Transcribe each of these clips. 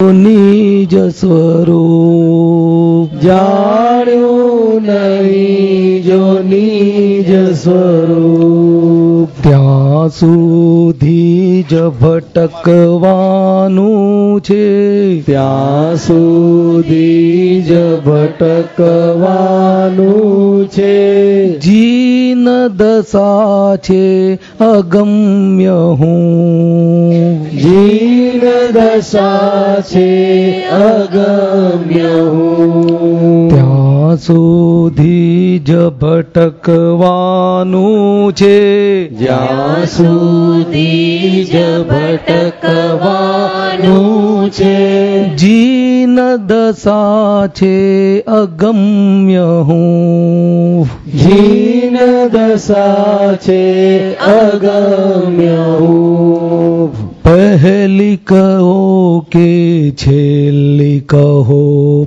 નિજ સ્વરૂપ જાણ્યું નહીં જો નિજ સ્વરૂપ. ત્યાં સુધી જ ભટકવાનું છે. ત્યાં સુધી જ ભટકવાનું છે. જીન દશા છે અગમ્ય હું. જીન દશા છે અગમ્ય હું. ત્યાં સુધી જ ભટકવાનું છે. જ્યાં સુધી જ ભટકવાનું છે. જીન દશા છે અગમ્ય હું. જીન દશા છે અગમ્ય હું. પહેલી કહો કે છેલ્લી કહો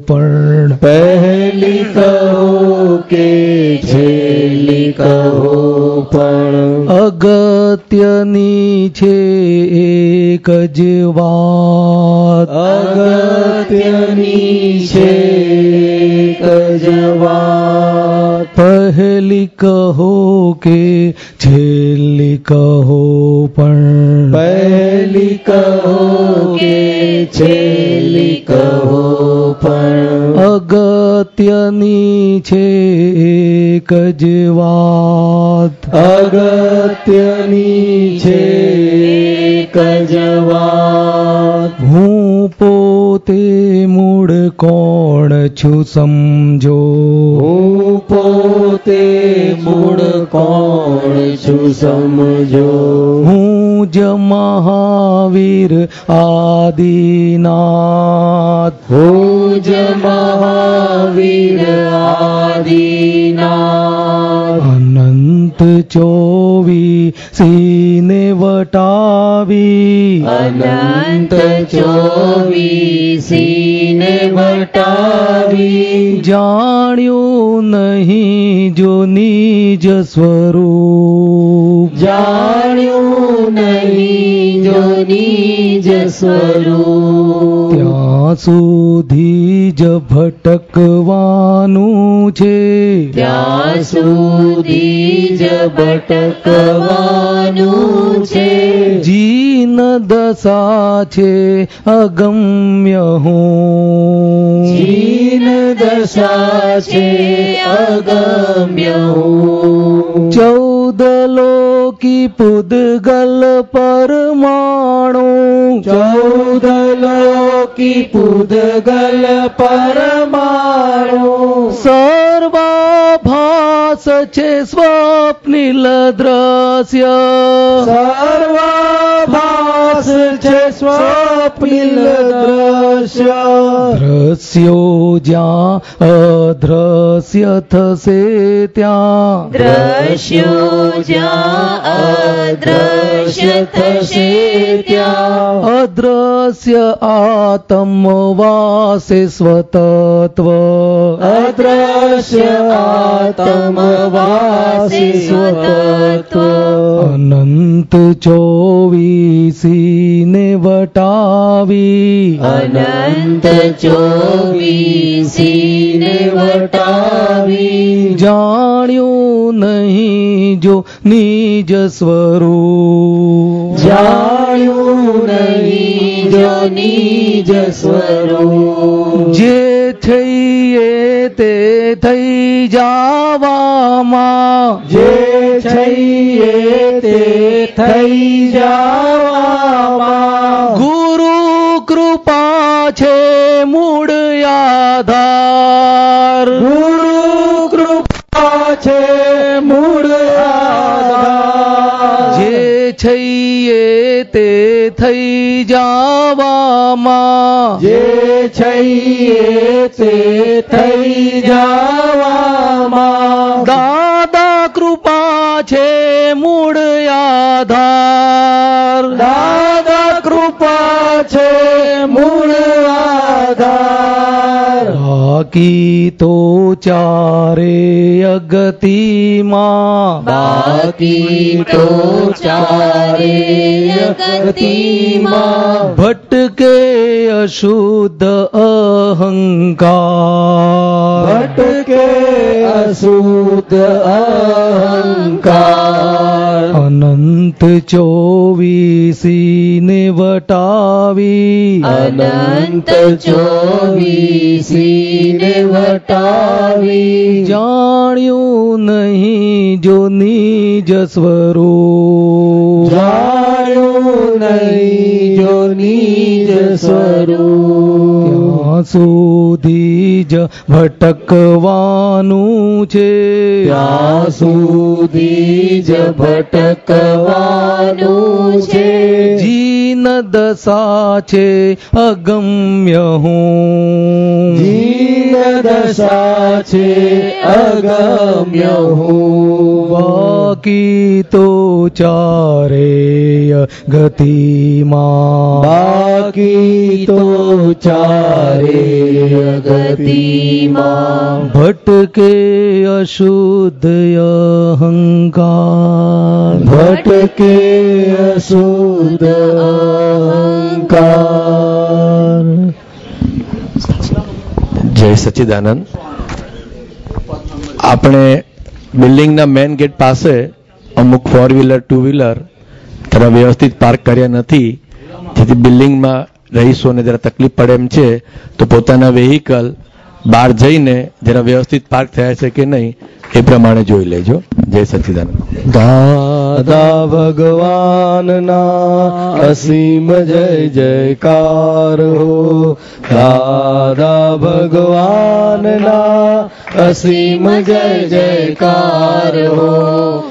પણ પહેલી કહો કે છેલ્લી કહો પણ અગત્યની છે એક જ વાત. અગત્યની છે એક જ વાત. પહેલી કહો કે છેલ્લી કહો પણ પહેલી કહો કે છેલ્લી કહો પણ અગત્યની છે એક જ વાત. અગત્યની છે એક જ વાત. હું પોતે મૂળ કોણ છું સમજો? હું પોતે મૂળ કોણ છું સમજો? હું જ મહાવીર આદિનાથ. હું જ મહાવીર આદિના અનંત ચોવીસીને વટાવી અનંત ચોવી સીને વટાવી જાણ્યું નહીં જો નિજ સ્વરૂપ જાણ્યું નહીં જો નિજ સ્વરૂપ. ત્યાં સુધી જ ભટકવાનું છે. ત્યાં સુધી જ ભટકવાનું છે. જીન દશા છે અગમ્ય હું. જીન દશા છે અગમ્ય હું. ચૌદ લોકી પુદગલ પરમાણુ ચૌદ લોકી પૂદગલ પરમાણુ સર્વાભાસ છે સ્વપ્નિલ દ્રશ્ય સર્વાભાસ છે સ્વપ્નિલ દ્રશ્ય દ્રશ્યો જ્યાં અદ્રશ્ય થશે ત્યાં દ્રશ્યો જ્યાં અદ્રશ્ય થશે ત્યાં અદ્રશ્ય આતમ વાસે સ્વતત્વ અદ્રશ્ય આતમ વાસે અનંત ચોવીસીને વટાવી અનંત ચોવીસીને વટાવી જાણ્યું નહીં જો નિજ સ્વરૂપ જાણ્યું નહીં જો નિજ સ્વરૂપ જે થઈએ તે થઈ જાવામાં જે છઈએ તે થઈ જવામાં. ગુરુ કૃપા છે મૂળ આધાર. ગુરુ કૃપા છે મૂળ આધાર. જે છઈએ તે થઈ જાવામાં. જે છઈએ તે થઈ જવામાં. છે મૂળ આધાર. દાદા કૃપા છે મૂળ આધાર બાકી તો ચારે અગતિમાં બાકી તો ચારે અગતિમાં ભટકે અશુદ્ધ અહંકાર ભટકે અશુદ્ધ અહંકાર અનંત ચોવીસી ને વટાવી અનંત ચોવીસી ને વટાવી. જાણ્યું નહીં જો નિજ સ્વરૂપ. જાણ્યું નહીં જો નિજ સ્વરૂપ. ત્યાં સુધી જ ભટકવાનું છે. ત્યાં સુધી જ ભટકવાનું છે. જીન દશા છે અગમ્ય હું. જીન દશા છે અગમ્ય હું. બાકી તો ચારેય ગતિમાં. બાકી તો ચારે ગતિમાં. ભટકે અશુદ્ધ અહંકાર. ભટકે અશુદ્ધ અહંકાર. જય સચ્ચિદાનંદ. આપણે બિલ્ડિંગના મેન ગેટ પાસે અમુક ફોર વ્હીલર ટુ વ્હીલર જરા વ્યવસ્થિત પાર્ક કર્યા નથી, જેથી બિલ્ડિંગમાં રહીશોને જરા તકલીફ પડે એમ છે, તો પોતાના વેહિકલ બહાર જઈને જરા વ્યવસ્થિત પાર્ક થયા છે કે નહીં, એ પ્રમાણે જોઈ લેજો. જય સચિદાનંદ. દાદા ભગવાનના અસીમ જય જયકાર હો. દાદા ભગવાનના અસીમ જય જયકાર હો.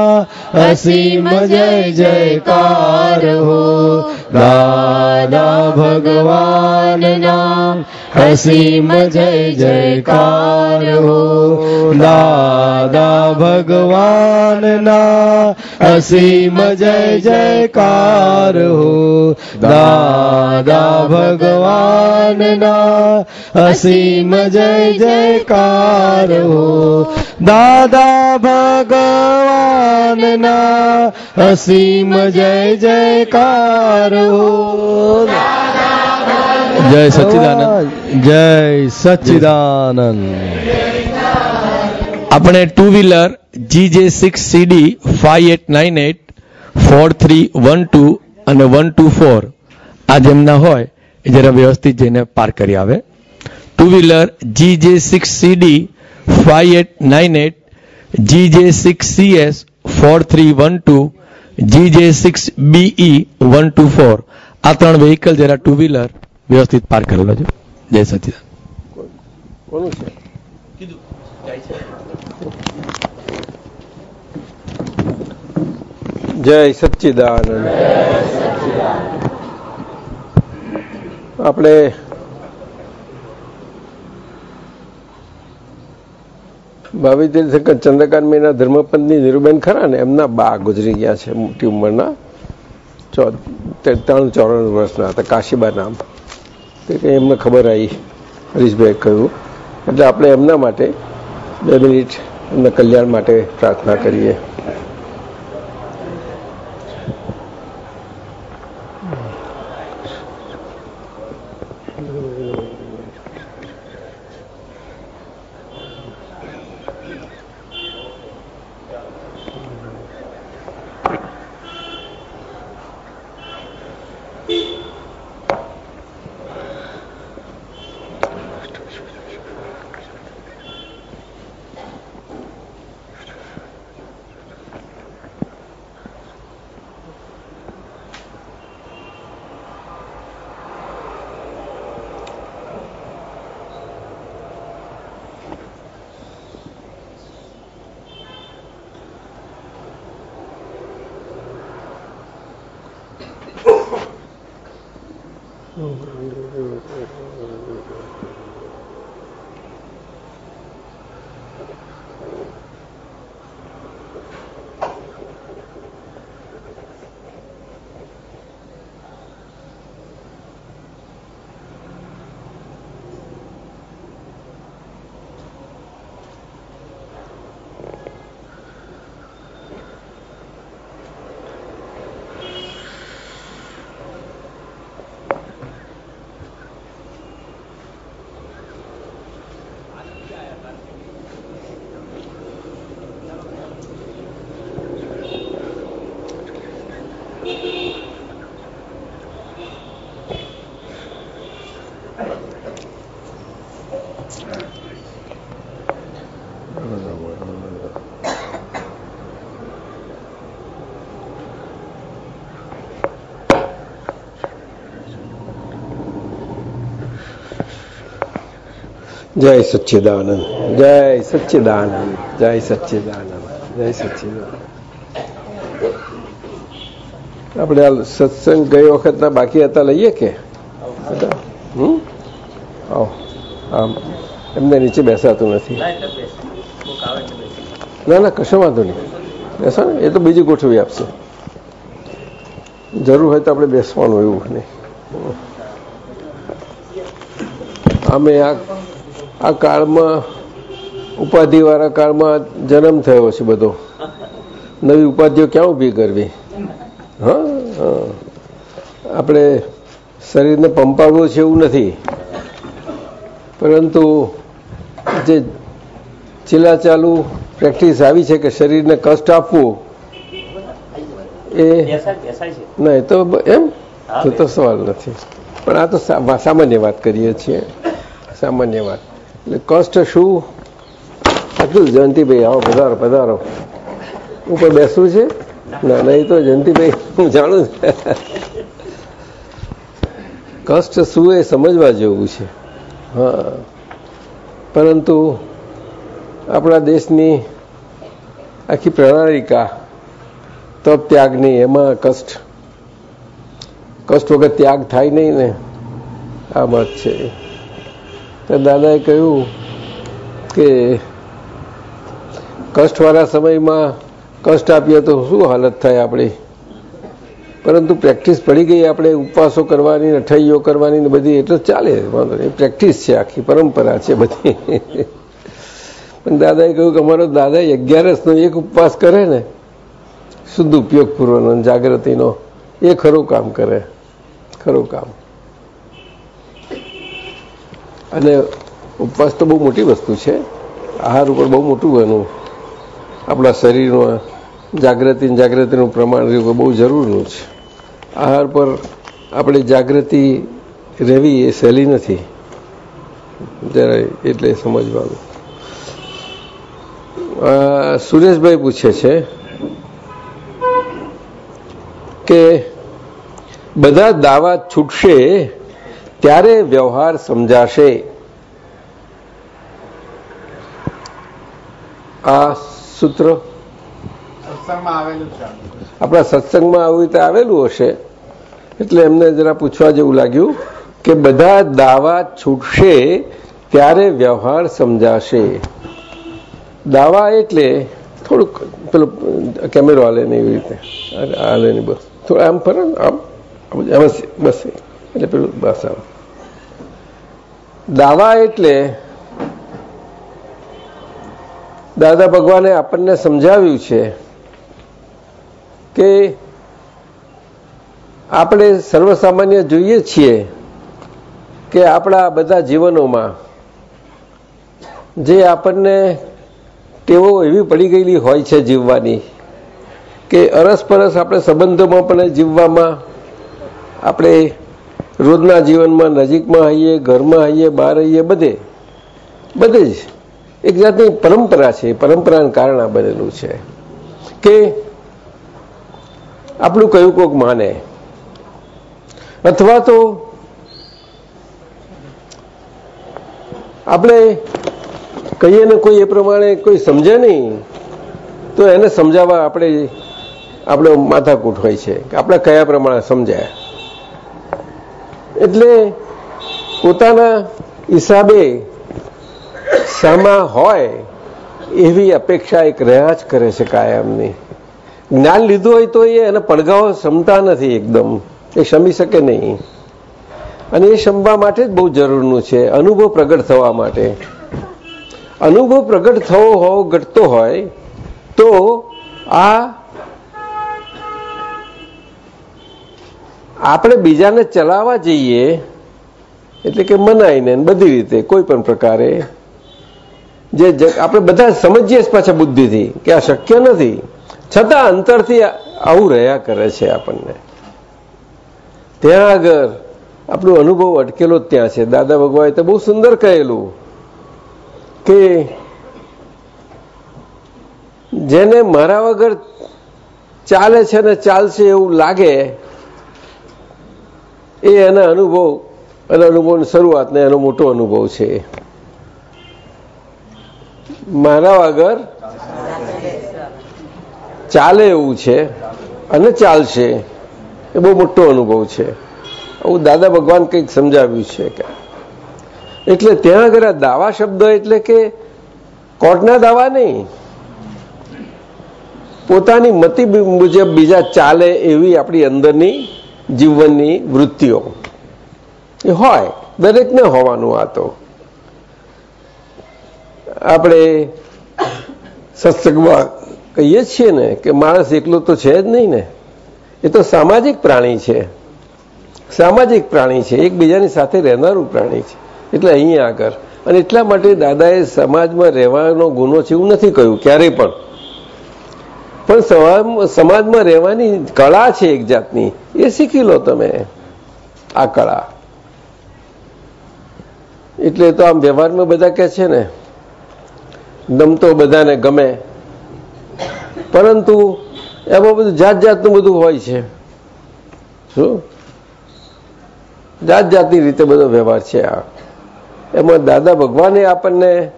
असीम जय जयकार हो दादा भगवान नाम असीम जय जयकार हो दादा भगवान ना असीम जय जयकार हो दादा भगवान ना असीम जय जयकार हो દાદા ભગવાનના અસીમ જય જયકાર હો. જય સચ્ચિદાનંદ જય સચ્ચિદાનંદ આપણે two wheeler G J six C D five eight nine eight four three one two અને વન ટુ ફોર આ જેમના હોય એ જરા વ્યવસ્થિત જઈને પાર્ક કરી આવે. Two wheeler G J six C D five eight nine eight G J six C S four three one two G J six B E one two four આ ત્રણ વેહિકલ જરા ટુ વ્હીલર વ્યવસ્થિત park કરેલો છે. જય સચિદાન જય સચ્ચિદાનંદ આપણે ભાવિ તીર્થંકર ચંદ્રકાંત મહિના ધર્મપંથની નિરૂબેન ખરા ને? એમના બા ગુજરી ગયા છે મોટી ઉંમરના. ત્રણ ચોરાણું વર્ષના હતા, કાશીબા નામ. તે કંઈ એમને ખબર આવી હરીશભાઈ કહ્યું. એટલે આપણે એમના માટે બે મિનિટ એમના કલ્યાણ માટે પ્રાર્થના કરીએ. જય સચ્ચિદાનંદ જય સચ્ચિદાનંદ જય સચ્ચિદાનંદ જય સચ્ચિદાનંદ. આપણે આ સત્સંગ ગઈ વખતના બાકી હતા, લઈએ કે? એમને નીચે બેસાતું નથી. ના ના, કશો વાંધો નહીં. બેસો ને, એ તો બીજી ગોઠવી આપશે. જરૂર હોય તો આપણે બેસવાનું એવું નહીં. અમે આ આ કાળમાં, ઉપાધિવાળા કાળમાં જન્મ થયો છે બધો. નવી ઉપાધિઓ ક્યાં ઊભી કરવી? હા. આપણે શરીરને પંપાવવું છે એવું નથી. પરંતુ જે ચીલા ચાલુ પ્રેક્ટિસ આવી છે કે શરીરને કષ્ટ આપવું, એ ના એ તો એમ? તો સવાલ નથી. પણ આ તો સામાન્ય વાત કરીએ છીએ. સામાન્ય વાત. એટલે કષ્ટ શું? આટલું જ જયંતિભાઈ, આવો, પધારો પધારો. ઉપર બેસવું છે? ના નહીં તો જયંતિભાઈ, હું જાણું. કષ્ટ શું એ સમજવા જેવું છે. હા. પરંતુ આપણા દેશની આખી પ્રણાલિકા, તપ ત્યાગની એમાં કષ્ટ કષ્ટ વગર ત્યાગ થાય નહીં ને. આ મત છે. દાદાએ કહ્યું કે કષ્ટવાળા સમયમાં કષ્ટ આપીએ તો શું હાલત થાય આપણી? પરંતુ પ્રેક્ટિસ પડી ગઈ, આપણે ઉપવાસો કરવાની અઠાઈઓ કરવાની ને બધી, એટલે ચાલે, વાંધો નહીં. પ્રેક્ટિસ છે આખી, પરંપરા છે બધી. પણ દાદાએ કહ્યું કે અમારો દાદા અગિયારસનો એક ઉપવાસ કરે ને, શુદ્ધ ઉપયોગ પૂર્વનો જાગૃતિનો, એ ખરું કામ કરે, ખરું કામ. અને ઉપવાસ તો બહુ મોટી વસ્તુ છે. આહાર ઉપર બહુ મોટું એનું આપણા શરીરમાં જાગૃતિ જાગૃતિનું પ્રમાણ બહુ જરૂરનું છે. આહાર પર આપણે જાગૃતિ રહેવી એ સહેલી નથી. જરાય એટલે સમજવાનું. સુરેશભાઈ પૂછે છે કે બધા દાવા છૂટશે ત્યારે વ્યવહાર સમજાશે. આ સૂત્ર આપણા સત્સંગમાં આવી રીતે આવેલું હશે. એટલે એમને જરા પૂછવા જેવું લાગ્યું કે બધા દાવા છૂટશે ત્યારે વ્યવહાર સમજાશે. દાવા એટલે થોડુંક પેલો કેમેરો હાલે ને એવી રીતે. હાલે ને બસ. થોડું આમ ફરે આમ જ, બસ. એટલે પેલું બસ આમ. દાવા એટલે દાદા ભગવાને આપણને સમજાવ્યું છે કે આપણે સર્વસામાન્ય જોઈએ છીએ કે આપણા બધા જીવનોમાં જે આપણને ટેવો એવી પડી ગયેલી હોય છે જીવવાની કે અરસપરસ આપણે સંબંધોમાં પણ જીવવામાં આપણે રોજના જીવનમાં નજીકમાં હઈએ ઘરમાં હઈએ બહાર હઈએ બધે. બધે જ. એક જાતની પરંપરા છે, પરંપરાને કારણે બનેલું છે. કે આપણું કયું કોક માને. અથવા તો આપણે કહીએ ને કોઈ એ પ્રમાણે કોઈ સમજે નહીં, તો એને સમજાવવા આપણે આપણો માથાકૂટ હોય છે. કે આપણે કયા પ્રમાણે સમજાય. એટલે પોતાના હિસાબે શામાં હોય એવી અપેક્ષા એક રહ્યા જ કરે છે કાયમની. જ્ઞાન લીધું હોય તો એ એને પડઘાઓ ક્ષમતા નથી એકદમ. એ શમી શકે નહીં. અને એ શમવા માટે જ બહુ જરૂરનું છે. અનુભવ પ્રગટ થવા માટે. અનુભવ પ્રગટ થવો હોવો ઘટતો હોય તો આ આપણે બીજાને ચલાવવા જઈએ એટલે કે મનાઈને બધી રીતે, કોઈ પણ પ્રકારે. જે આપણે બધા સમજીએ પાછા બુદ્ધિથી કે આ શક્ય નથી. છતાં અંતરથી આવું રહ્યા કરે છે આપણને. ત્યાં આગળ આપણો અનુભવ અટકેલો જ ત્યાં છે. દાદા ભગવાને તો બહુ સુંદર કહેલું કે જેને મારા વગર ચાલે છે ને ચાલશે એવું લાગે એ એના અનુભવ અને અનુભવની શરૂઆત ને એનો મોટો અનુભવ છે. મારા વગર ચાલે એવું છે અને ચાલશે. એ બહુ મોટો અનુભવ છે. આવું દાદા ભગવાન કંઈક સમજાવ્યું છે કે એટલે ત્યાં આગળ દાવા શબ્દ એટલે કે કોર્ટના દાવા નહીં. પોતાની મતિ મુજબ બીજા ચાલે એવી આપણી અંદરની જીવનની વૃત્તિઓ. એ હોય દરેકને હોવાનું આ તો. આપણે સત્સંગમાં કહીએ છીએ ને કે માણસ એકલો તો છે જ નહીં ને. એ તો સામાજિક પ્રાણી છે. સામાજિક પ્રાણી છે. એકબીજાની સાથે રહેનારું પ્રાણી છે. એટલે અહીંયા આગળ. અને એટલા માટે દાદાએ સમાજમાં રહેવાનો ગુનો છે એવું નથી કહ્યું, ક્યારેય પણ. પણ સમાજમાં રહેવાની કળા છે એક જાતની. એ શીખી લો તમે આ કળા. એટલે તો આમ વ્યવહારમાં બધા કે છે ને ગમતો બધાને ગમે. પરંતુ એમાં બધું જાત જાતનું બધું હોય છે. શું? જાત જાતની રીતે બધો વ્યવહાર છે આ. એમાં દાદા ભગવાને આપણને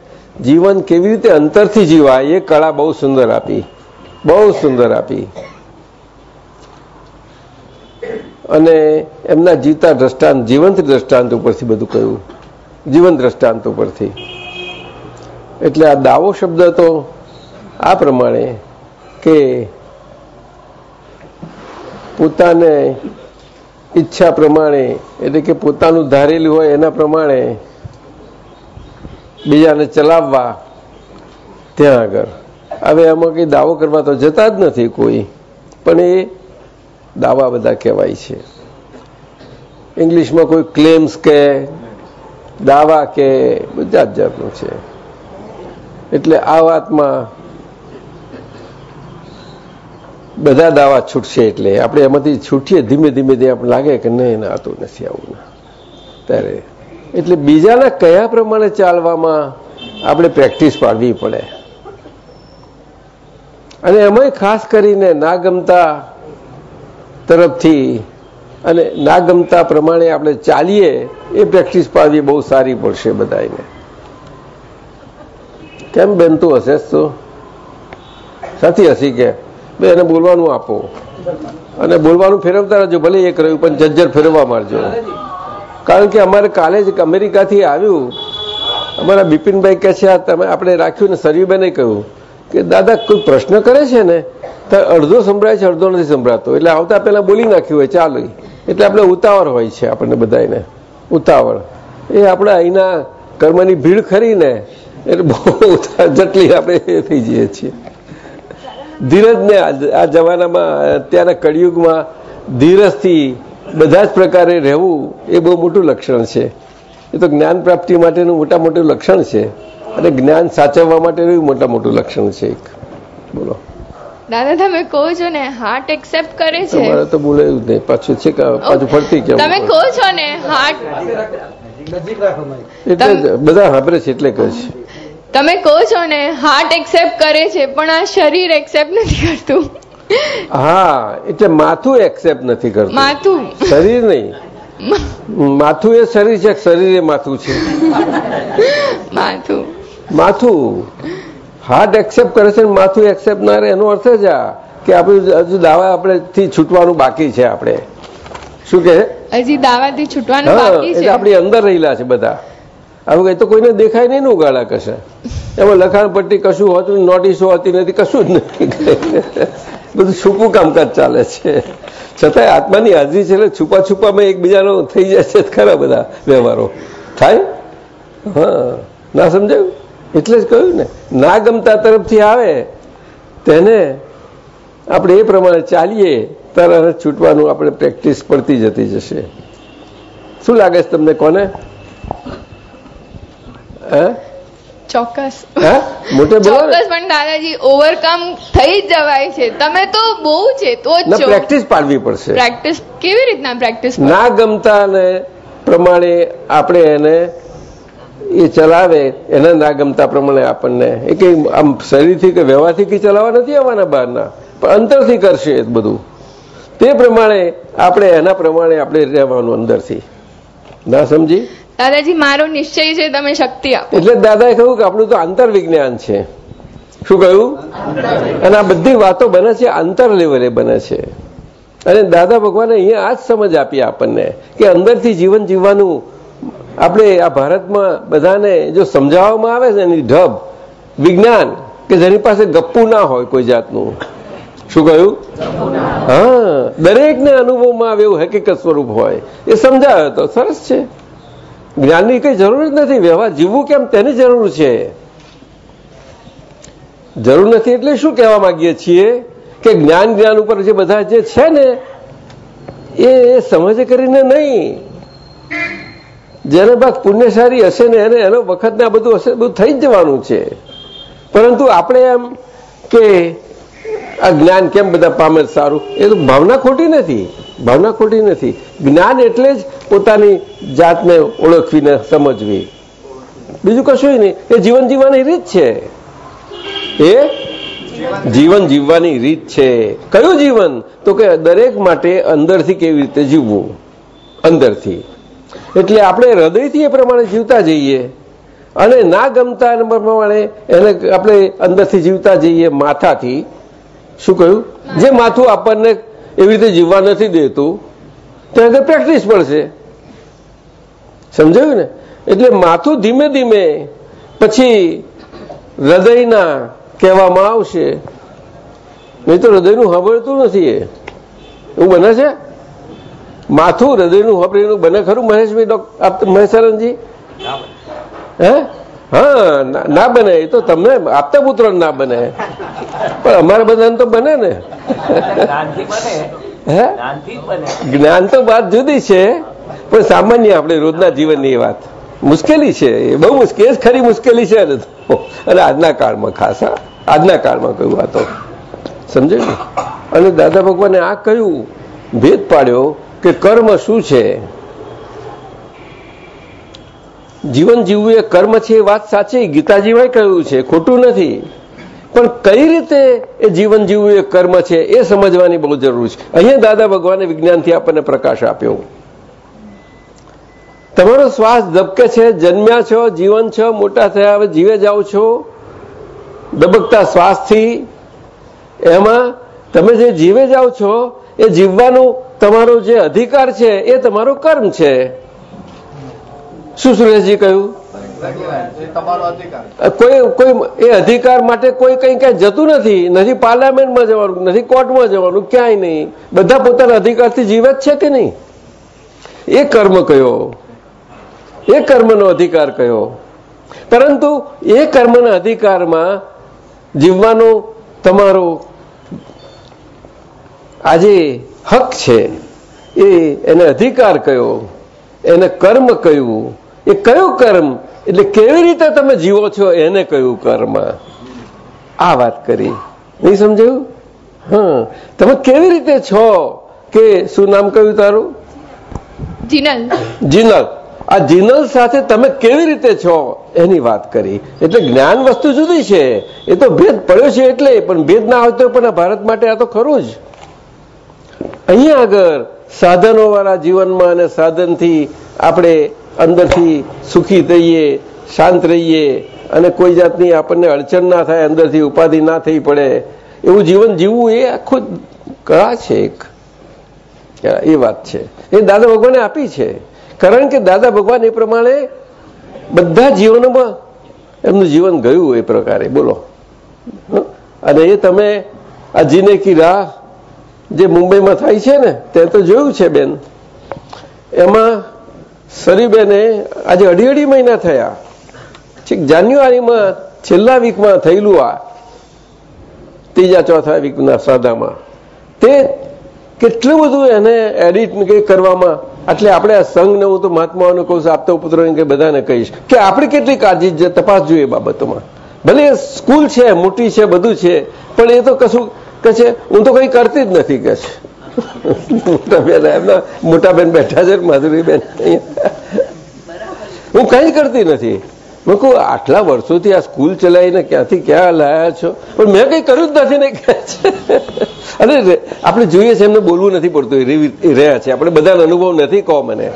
જીવન કેવી રીતે અંતરથી જીવાય એ કળા બહુ સુંદર આપી. બહુ સુંદર આપી. અને એમના જીતા દ્રષ્ટાંત, જીવંત દ્રષ્ટાંત ઉપરથી બધું કહ્યું. જીવંત દ્રષ્ટાંત ઉપરથી. એટલે આ દાવો શબ્દ તો આ પ્રમાણે કે પોતાને ઈચ્છા પ્રમાણે, એટલે કે પોતાનું ધારેલું હોય એના પ્રમાણે બીજાને ચલાવવા ત્યાં આગળ. હવે આમાં કંઈ દાવો કરવા તો જતા જ નથી કોઈ. પણ એ દાવા બધા કહેવાય છે. ઇંગ્લિશમાં કોઈ ક્લેમ્સ કે, દાવા કે જાત જાતનું છે. એટલે આ વાતમાં બધા દાવા છૂટશે એટલે આપણે એમાંથી છૂટીએ ધીમે ધીમે ધીમે આપણે લાગે કે નહીં આ આતું નથી આવું. ત્યારે એટલે બીજાના કયા પ્રમાણે ચાલવામાં આપણે પ્રેક્ટિસ પાડવી પડે? અને એમાંય ખાસ કરીને ના ગમતા તરફથી અને ના ગમતા પ્રમાણે આપણે ચાલીએ, એ પ્રેક્ટિસ પાડવી બહુ સારી પડશે બધાને કેમ બનતું હશે તો? સાથી હસી કે? બે એને બોલવાનું આપો. અને બોલવાનું ફેરવતા રહેજો, ભલે એક રહ્યું પણ જજ્જર ફેરવવા મારજો. કારણ કે અમારે કાલે જ અમેરિકાથી આવ્યું. અમારા બિપિનભાઈ કહે છે તમે આપણે રાખ્યું ને સરયુબેને કહ્યું. કે દાદા, કોઈ પ્રશ્ન કરે છે ને, તો અડધો સંભળાય છે, અડધો નથી સંભળાતો. એટલે આવતા પહેલા બોલી નાખ્યું હોય, ચાલુ એટલે આપણે ઉતાવળ હોય છે આપણને બધાને ઉતાવળ. એ આપણે અહીંના કર્મની ભીડ ખરીને એટલે બહુ જટલી આપણે થઈ જઈએ છીએ. ધીરજને આ જમાનામાં, અત્યારના કળિયુગમાં ધીરજથી બધા જ પ્રકારે રહેવું એ બહુ મોટું લક્ષણ છે. એ તો જ્ઞાન પ્રાપ્તિ માટેનું મોટા મોટું લક્ષણ છે. અને જ્ઞાન સાચવવા માટેનું મોટા મોટું લક્ષણ છે એક. બોલો. દાદા તમે કહો છો ને હાર્ટ એક્સેપ્ટ કરે છે. મારે તો બોલાયું જ નહીં. પાછું છે કે પાછું ફરતી કેમ? તમે કહો છો ને હાર્ટ એટલે બધા સાંભળે છે એટલે કહે છે. તમે કહો છો ને હાર્ટ એક્સેપ્ટ કરે છે પણ આ શરીર એક્સેપ્ટ નથી કરતું. હા એટલે માથું એક્સેપ્ટ નથી કરતું. માથું. શરીર નહીં. માથું એ શરીર છે શરીર એ માથું છે. માથું. માથું. હાર્ટ એક્સેપ્ટ કરે છે માથું એક્સેપ્ટ ના રહે એનો અર્થ જ આ કે આપણું હજુ દાવા આપણે થી છૂટવાનું બાકી છે આપણે. શું કે હજી દાવાથી છૂટવાનું બાકી છે. આપણી અંદર રહેલા છે બધા. આવું કઈ તો કોઈને દેખાય નહીં ને ઉગાડા કશે. એમાં લખાણ પટ્ટી કશું હોતું નોટિસો હોતી નથી કશું જ નથી. બધું છૂપું કામકાજ ચાલે છે. છતાંય આત્માની હાજરી છે એટલે છુપા છુપામાં એકબીજાનો થઈ જાય છે ખરા બધા વ્યવહારો. થાય? હા. ના સમજાયું? એટલે જ કહ્યું ને ના ગમતા તરફથી આવે તેને આપણે એ પ્રમાણે ચાલીએ તરત છૂટવાનું આપણે પ્રેક્ટિસ પડતી જતી જશે. શું લાગે છે તમને કોને? ચોક્કસ. મોટે ચોક્કસ પણ દાદાજી ઓવરકમ થઈ જ જવાય છે. તમે તો બહુ છે તો જ પ્રેક્ટિસ પાડવી પડશે. પ્રેક્ટિસ કેવી રીતના પ્રેક્ટિસ ના ગમતા ને પ્રમાણે આપણે એને એ ચલાવે એના ના ગમતા પ્રમાણે આપણને. એ કઈ આમ શરીરથી કે વ્યવહારથી કઈ ચલાવવા નથી આવવાના બહારના. પણ અંતરથી કરશે બધું. તે પ્રમાણે આપણે એના પ્રમાણે આપણે રહેવાનું અંદરથી. ના સમજી? દાદાજી મારો નિશ્ચય છે તમે શક્તિ આપો. એટલે દાદાએ કહ્યું કે આપણું તો આંતર વિજ્ઞાન છે. શું કહ્યું? અને આ બધી વાતો બને છે આંતર લેવલે બને છે. અને દાદા ભગવાને અહીંયા આ જ સમજ આપી આપણને કે અંદરથી જીવન જીવવાનું આપણે આ ભારતમાં બધાને જો સમજાવવામાં આવે છે એની ઢબ, વિજ્ઞાન, કે જેની પાસે ગપ્પુ ના હોય કોઈ જાતનું. શું કહ્યું? હા, દરેકને અનુભવમાં આવે એવું હકીકત સ્વરૂપ હોય. એ સમજાવે તો સરસ છે. જ્ઞાનની કઈ જરૂર જ નથી. વ્યવહાર જીવવું કેમ તેની જરૂર છે. જરૂર નથી એટલે શું કહેવા માંગીએ છીએ? કે જ્ઞાન જ્ઞાન ઉપર જે બધા જે છે ને, એ એ સમજ કરીને નહીં. જેને બાદ પુણ્યશાળી હશે ને એને એનો વખત ને આ બધું હશે, બધું થઈ જવાનું છે. પરંતુ આપણે એમ કે આ જ્ઞાન કેમ બધા પામે સારું? એ તો ભાવના ખોટી નથી. ભાવના ખોટી નથી. જ્ઞાન એટલે જ પોતાની જાતને ઓળખવીને સમજવી. બીજું કશું નહીં. એ જીવન જીવવાની રીત છે. એ જીવન જીવવાની રીત છે. કયું જીવન? તો કે દરેક માટે અંદરથી કેવી રીતે જીવવું? અંદરથી. એટલે આપણે હૃદયથી એ પ્રમાણે જીવતા જઈએ. અને ના ગમતા પ્રમાણે એને આપણે અંદરથી જીવતા જઈએ માથાથી. શું કહ્યું? જે માથું આપણને એવી રીતે જીવવા નથી દેતું ત્યાં પ્રેક્ટિસ પડશે સમજાયું ને? એટલે માથું ધીમે ધીમે પછી હૃદયના કહેવામાં આવશે. નહીં તો હૃદયનું સાંભળતું નથી એ. એવું બને છે? માથું હૃદયનું હોપરીનું બને ખરું મહેશભાઈ ડોક્ટર મહેશાનંદજી હે? હા ના- બને એ તો તમને આપતા પુત્ર ના બને. પણ અમારા બધાને તો બને ને. હે? જ્ઞાન તો વાત જુદી છે પણ સામાન્ય આપણે રોજના જીવનની વાત. મુશ્કેલી છે એ બહુ મુશ્કેલ ખરી મુશ્કેલી છે અને આજના કાળમાં ખાસ આજના કાળમાં કહ્યું આ તો. સમજાયું ને? અને દાદા ભગવાને આ કહ્યું ભેદ પાડ્યો કે કર્મ શું છે? જીવન જીવવું એ કર્મ છે એ વાત સાચી? ગીતાજીમાં કહ્યું છે, ખોટું નથી. પણ કઈ રીતે એ જીવન જીવવું એ કર્મ છે એ સમજવાની બહુ જરૂર છે. અહીંયા દાદા ભગવાને વિજ્ઞાનથી આપણને પ્રકાશ આપ્યો. તમારો શ્વાસ ધબકે છે, જન્મ્યા છો, જીવન છો, મોટા થયા, હવે જીવે જાઓ છો. ધબકતા શ્વાસથી એમાં તમે જે જીવે જાઓ છો એ જીવવાનો તમારો જે અધિકાર છે, એ તમારો કર્મ છે. શું સુરેશજી કહ્યું? કોઈ કોઈ, એ અધિકાર માટે કોઈ કઈ ક્યાંય જતું નથી. નથી પાર્લામેન્ટમાં જવાનું, નથી કોર્ટમાં જવાનું, ક્યાંય નહીં. બધા પોતાના અધિકારથી જીવે છે કે નહીં? એ કર્મ કયો? એ કર્મનો અધિકાર કયો? પરંતુ એ કર્મના અધિકારમાં જીવવાનો તમારો આજે હક છે. એ એને અધિકાર કયો એને કર્મ કયું એ કયો કર્મ? એટલે કેવી રીતે તમે જીવો છો એને કયું કર્મ? આ વાત કરી. નહીં સમજાયું? હા. તમે કેવી રીતે છો કે શું નામ કયું તારું? જીનલ. જીનલ. આ જીનલ સાથે તમે કેવી રીતે છો એની વાત કરી. એટલે જ્ઞાન વસ્તુ જુદી છે. એ તો ભેદ પડ્યો છે એટલે પણ ભેદ ના હોય તો પણ ભારત માટે આ તો ખરું જ. અહીંયા આગળ સાધનો વાળા જીવનમાં અને સાધનથી આપણે અંદરથી સુખી થઈએ, શાંત રહીએ અને કોઈ જાતની આપણને અડચણ ના થાય, અંદરથી ઉપાધિ ના થઈ પડે, એવું જીવન જીવવું એ આખું કળા છે એક. એ વાત છે. એ દાદા ભગવાને આપી છે. કારણ કે દાદા ભગવાન એ પ્રમાણે બધા જીવનોમાં એમનું જીવન ગયું એ પ્રકારે. બોલો. અને એ તમે આ જીને કી રાહ જે મુંબઈમાં થાય છે ને, તે તો જોયું છે બેન. એમાં સરીબેને આજે અઢી અઢી મહિના થયા. છેક જાન્યુઆરીમાં છેલ્લા વીકમાં થયેલું આ ત્રીજા ચોથા વીકના સાદામાં તે કેટલું બધું એને એડિટ કે કરવામાં, એટલે આપણે આ સંઘને હું તો મહાત્માઓને કહું છું, આપતા પુત્રોને કે બધાને કહીશ, કે આપણે કેટલી કાળજી તપાસ જોઈએ બાબતોમાં. ભલે સ્કૂલ છે, મોટી છે, બધું છે, પણ એ તો કશું કે છે હું તો કંઈ કરતી જ નથી કે છે. મોટા બેન એમના મોટાબેન બેઠા છે માધુરીબેન હું કંઈ કરતી નથી. મેં કહું આટલા વર્ષોથી આ સ્કૂલ ચલાવીને ક્યાંથી ક્યાં લાયા છો? પણ મેં કંઈ કર્યું જ નથી ને કહે છે. અને આપણે જોઈએ છે એમને બોલવું નથી પડતું એ રહ્યા છે. આપણે બધાનો અનુભવ નથી કહો મને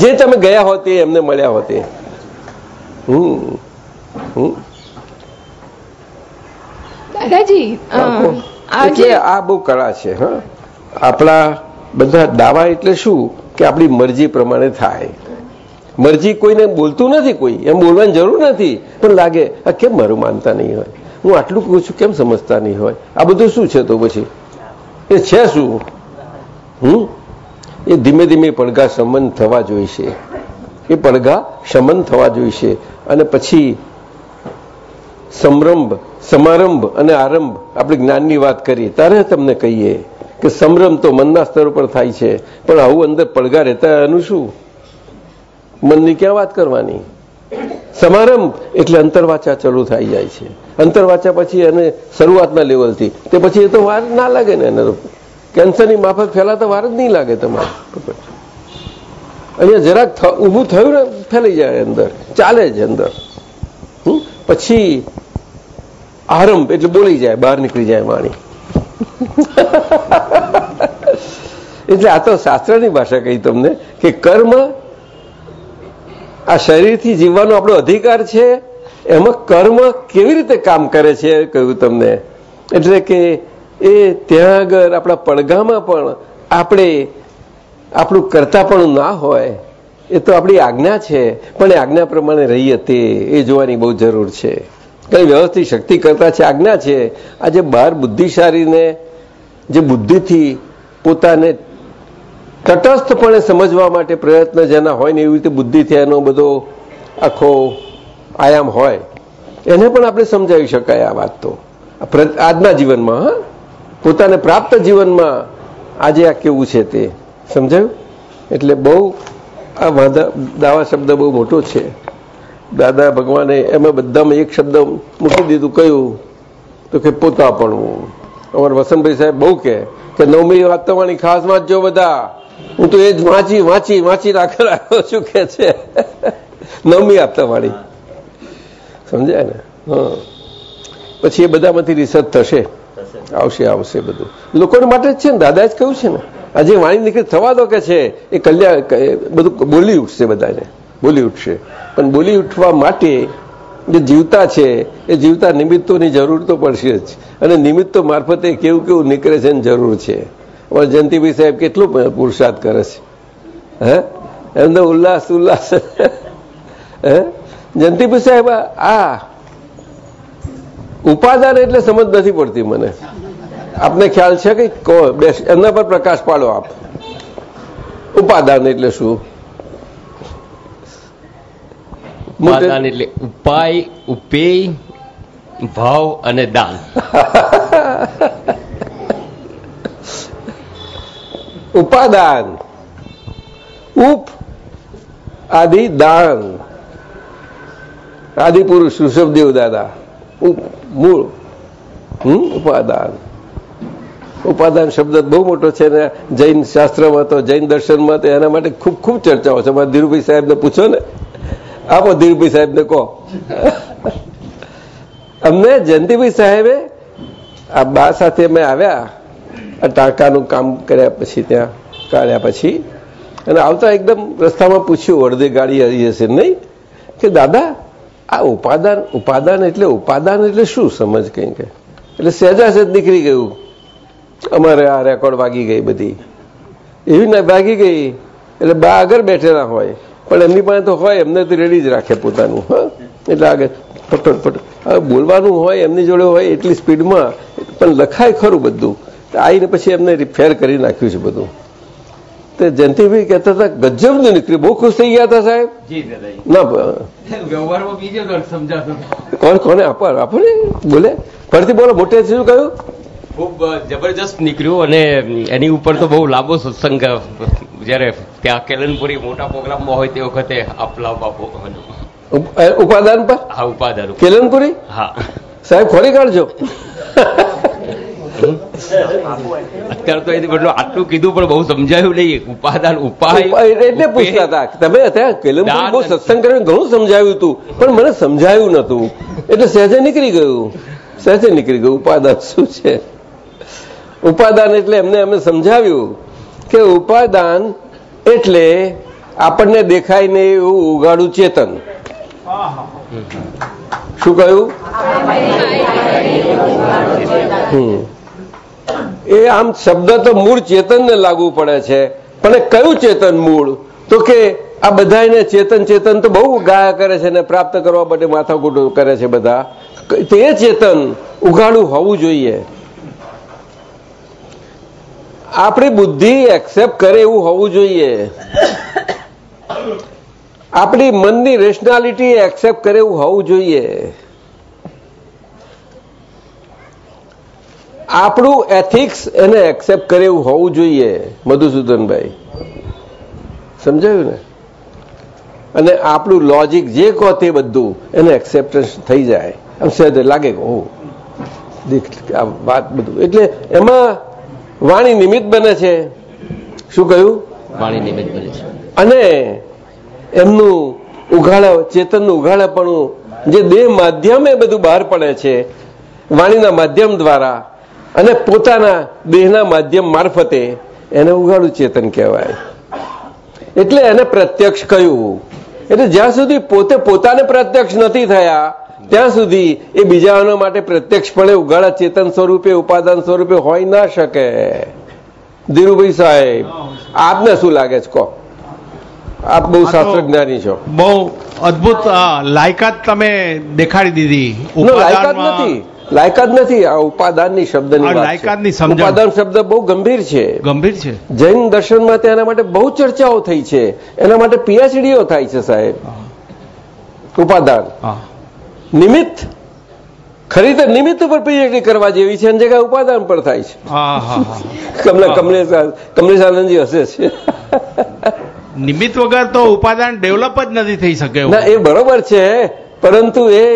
જે તમે ગયા હોત એ એમને મળ્યા હોત હમ દાદાજી એટલે આ બહુ કળા છે હા? આપણા બધા દાવા એટલે શું? કે આપણી મરજી પ્રમાણે થાય. મરજી કોઈને બોલતું નથી કોઈ. એમ બોલવાની જરૂર નથી. પણ લાગે આ કેમ મારું માનતા નહીં હોય? હું આટલું કહું છું કેમ સમજતા નહીં હોય? આ બધું શું છે તો પછી? એ છે શું? હમ? એ ધીમે ધીમે પડઘા શમન થવા જોઈશે. એ પડઘા શમન થવા જોઈશે. અને પછી સમરંભ સમારંભ અને આરંભ. આપણે જ્ઞાનની વાત કરીએ, ત્યારે તમને કહીએ કે સમરંભ તો મનના સ્તર પર થાય છે, પણ આવું અંદર પડઘા રહેતા એનું શું? મનની ક્યાં વાત કરવાની? સમારંભ એટલે અંતરવાચા ચાલુ થઈ જાય છે. અંતરવાચા પછી એને શરૂઆતના લેવલથી. તે પછી એ તો વાર ના લાગે ને એને કેન્સરની માફક ફેલાતા વાર જ નહીં લાગે તમારે. અહીંયા જરાક ઊભું થયું ને ફેલાઈ જાય અંદર. ચાલે જ અંદર. પછી આરંભ એટલે બોલી જાય, બહાર નીકળી જાય વાણી. એટલે આ તો શાસ્ત્રની ભાષા કહી તમને કે કર્મ આ શરીરથી જીવવાનો આપણો અધિકાર છે, એમાં કર્મ કેવી રીતે કામ કરે છે કહ્યું તમને. એટલે કે એ ત્યાં આગળ આપણા પડઘામાં પણ આપણે આપણું કરતા પણ ના હોય, એ તો આપણી આજ્ઞા છે, પણ એ આજ્ઞા પ્રમાણે રહીએ તે, એ જોવાની બહુ જરૂર છે. કઈ વ્યવસ્થિત શક્તિ કરતા છે, આજ્ઞા છે. આજે બહાર બુદ્ધિશાળીને જે બુદ્ધિથી પોતાને તટસ્થપણે સમજવા માટે પ્રયત્ન જેના હોય ને એવી રીતે બુદ્ધિથી એનો બધો આખો આયામ હોય, એને પણ આપણે સમજાવી શકાય આ વાત તો. આજના જીવનમાં, હા? પોતાને પ્રાપ્ત જીવનમાં આજે આ કેવું છે તે. સમજાયું? એટલે બહુ આ દાવા શબ્દ બહુ મોટો છે. દાદા ભગવાને એમાં બધામાં એક શબ્દ મૂકી દીધું કયું તો કે પોતાપણું. અમારા વસંતભાઈ સાહેબ બહુ કે નવમી વાત તમારી ખાસ વાંચજો બધા. હું તો એ જ વાંચી વાંચી વાંચી રાખે રાખ્યો છું કે છે. નવમી આપતા વાળી સમજાય ને? હા. પછી એ બધામાંથી રિસર્ચ થશે. આવશે આવશે બધું. લોકોને માટે જ છે ને દાદા જ કહ્યું છે ને. આજે વાણી નીકળી થવા દો કે છે, એ કલ્યાણ બધું બોલી ઉઠશે બધાને. બોલી ઉઠશે. પણ બોલી ઉઠવા માટે જે જીવતા છે, એ જીવતા નિમિત્તોની જરૂર તો પડશે જ. અને નિમિત્તો મારફતે કેવું કેવું નીકળે છે એની જરૂર છે. અમારા જયંતિભાઈ સાહેબ કેટલું પુરુષાર્થ કરે છે. હે? એમનો ઉલ્લાસ ઉલ્લાસ. હે? જયંતિભાઈ સાહેબ, આ ઉપાદાન એટલે સમજ નથી પડતી મને. આપને ખ્યાલ છે કે એમના પર પ્રકાશ પાડો આપ. ઉપાદાન એટલે શું? ઉપાદાન એટલે ઉપાય ઉપેય ભાવ અને દાન. ઉપાદાન ઉપ આદિ દાન. આદિપુરુષ ઋષભદેવ દાદા. ઉપ મૂળ. હમ? ઉપાદાન. ઉપાદાન શબ્દ બહુ મોટો છે ને જૈન શાસ્ત્રમાં તો જૈન દર્શનમાં તો એના માટે ખૂબ ખૂબ ચર્ચાઓ છે. મારા ધીરુભાઈ સાહેબને પૂછો ને. આપો ધીરુભાઈ સાહેબને કહો. અમને જયંતિભાઈ સાહેબે આ બા સાથે અમે આવ્યા ટાંકાનું કામ કર્યા પછી ત્યાં, કાઢ્યા પછી, અને આવતા એકદમ રસ્તામાં પૂછ્યું, અડધી ગાડી આવી જશે નહીં? કે દાદા, આ ઉપાદાન ઉપાદાન એટલે ઉપાદાન એટલે શું સમજ કંઈ કે? એટલે સહેજા સહેજ નીકળી ગયું. અમારે આ રેકોર્ડ વાગી ગઈ બધી. એવી ના, ભાગી ગઈ. એટલે બા આગળ બેઠેલા હોય. પણ એમની પાસે તો હોય એમને તો રેડી જ રાખે પોતાનું હા. એટલે આગળ પટોટ ફટ બોલવાનું હોય એમની જોડે હોય એટલી સ્પીડમાં પણ લખાય ખરું બધું. આવીને પછી એમને રિફેર કરી નાખ્યું છે બધું. તે જયંતિભાઈ કહેતા હતા ગજબનું નીકળ્યું બહુ ખુશ થઈ ગયા હતા સાહેબ. ના વ્યવહારમાં બીજો સમજાતો. કોણ કોને આપો આપો ને બોલે. ફરીથી બોલો મોટે શું કહ્યું. ખૂબ જબરજસ્ત નીકળ્યું અને એની ઉપર તો બહુ લાંબો સત્સંગ જ્યારે ત્યાં કેલનપુરી મોટા પ્રોગ્રામમાં હોય તે વખતે આપલા બાપુ ઉપાદાન પર? હા ઉપાદાન કેલનપુરી? હા. સાહેબ ખોરી કાઢજો. અત્યારે તો બદલો આટલું કીધું પણ બહુ સમજાયું નહીં. ઉપાદાન ઉપાય એટલે પૂછતા હતા. તમે અત્યારે કેલનપુરી બહુ સત્સંગ કરીને ઘણું સમજાવ્યું હતું પણ મને સમજાયું નતું એટલે સહેજે નીકળી ગયું. સહેજે નીકળી ગયું. ઉપાદાન શું છે? ઉપાદાન એટલે એમને અમે સમજાવ્યું કે ઉપાદાન એટલે આપણને દેખાય ને એવું ઉગાડું ચેતન. શું કહ્યું? એ આમ શબ્દ તો મૂળ ચેતનને લાગુ પડે છે, પણ કયું ચેતન મૂળ? તો કે આ બધાને ચેતન ચેતન તો બહુ ગાયા કરે છે ને પ્રાપ્ત કરવા માટે માથાકૂટ કરે છે બધા. તે ચેતન ઉઘાડું હોવું જોઈએ. આપણી બુદ્ધિ એક્સેપ્ટ કરે એવું હોવું જોઈએ. આપણી મનની રેશનાલિટી એક્સેપ્ટ કરે એવું હોવું જોઈએ. આપણું એથિક્સ એને એક્સેપ્ટ કરે એવું હોવું જોઈએ, મધુસૂદનભાઈ. સમજાયું ને? અને આપણું લોજિક જે કહો તે બધું એને એક્સેપ્ટન્સ થઈ જાય. આમ સહેજ લાગે કે, ઓહ વાત બધું. એટલે એમાં વાણી નિમિત્ત બને છે. શું કહ્યું? વાણી નિમિત્ત બને છે. અને એમનું ઉઘાડા ચેતનનું ઉઘાડાપણું જે દેહ માધ્યમે બધું બહાર પડે છે વાણીના માધ્યમ દ્વારા અને પોતાના દેહના માધ્યમ મારફતે એને ઉઘાડું ચેતન કહેવાય. એટલે એને પ્રત્યક્ષ કહ્યું. એટલે જ્યાં સુધી પોતે પોતાને પ્રત્યક્ષ નથી થયા ત્યાં સુધી એ બીજાઓના માટે પ્રત્યક્ષપણે ઉઘાડા ચેતન સ્વરૂપે ઉપાદાન સ્વરૂપે હોઈ ના શકે. ધીરુભાઈ સાહેબ આપને શું લાગે છે? કહો. આપ બહુ શાસ્ત્ર જ્ઞાની છો. બહુ અદભુત લાયકાત તમે દેખાડી દીધી. લાયકાત નથી. લાયકાત નથી. આ ઉપાદાનની શબ્દની શબ્દની છે. લાયકાતની ઉપાદાન શબ્દ બહુ ગંભીર છે. ગંભીર છે. જૈન દર્શનમાં તેના માટે બહુ ચર્ચાઓ થઈ છે. એના માટે પીએચડીઓ થાય છે સાહેબ. ઉપાદાન. નિમિત્ત ખરી તો નિમિત્ત ઉપર પીએચડી કરવા જેવી છે અને જગ્યા ઉપાદાન પર થાય છે. કમલે કમલેશ કમલેશ આનંદજી હશે છે. નિમિત્ત વગર તો ઉપાદાન ડેવલપ જ નથી થઈ શકે ના એ બરોબર છે પરંતુ એ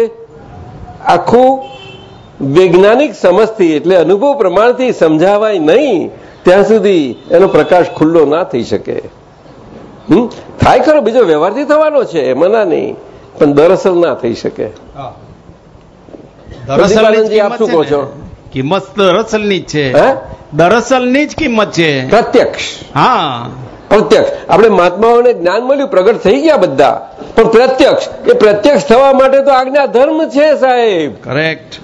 આખું વૈજ્ઞાનિક સમજથી એટલે અનુભવ પ્રમાણથી સમજાવાય નહીં ત્યાં સુધી એનો પ્રકાશ ખુલ્લો ના થઈ શકે. હમ? થાય ખરો બીજો વ્યવહારથી થવાનો છે એમાં ના નહીં. પણ દરઅસલ ના થઈ શકે. પ્રદીપાનંદજી, આપ કિંમત શું છે કહો છો? કિંમત દરઅસલની જ છે. હે? દરઅસલની જ કિંમત છે. પ્રત્યક્ષ. હા. પ્રત્યક્ષ. આપણે મહાત્માઓને જ્ઞાન મળ્યું પ્રગટ થઈ ગયા બધા. પણ પ્રત્યક્ષ. એ પ્રત્યક્ષ થવા માટે તો આજ્ઞા ધર્મ છે સાહેબ. કરેક્ટ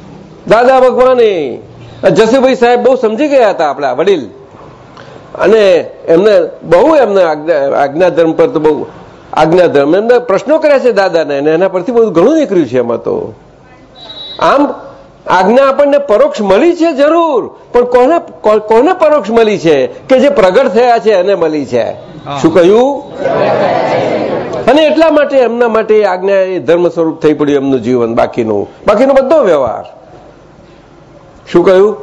દાદા ભગવાને. જસુભાઈ સાહેબ બહુ સમજી ગયા હતા આપણા વડીલ. અને એમને બહુ એમને આજ્ઞા ધર્મ પર તો બહુ આજ્ઞાધર્મ એમને પ્રશ્નો કર્યા છે દાદાને અને એના પરથી બધું ઘણું નીકળ્યું છે એમાં તો. આમ આજ્ઞા આપણને પરોક્ષ મળી છે જરૂર પણ કોને કોને પરોક્ષ મળી છે કે જે પ્રગટ થયા છે એને મળી છે? શું કહ્યું? અને એટલા માટે એમના માટે આજ્ઞા એ ધર્મ સ્વરૂપ થઈ પડ્યું એમનું જીવન બાકીનું. બાકીનો બધો વ્યવહાર. શું કહ્યું?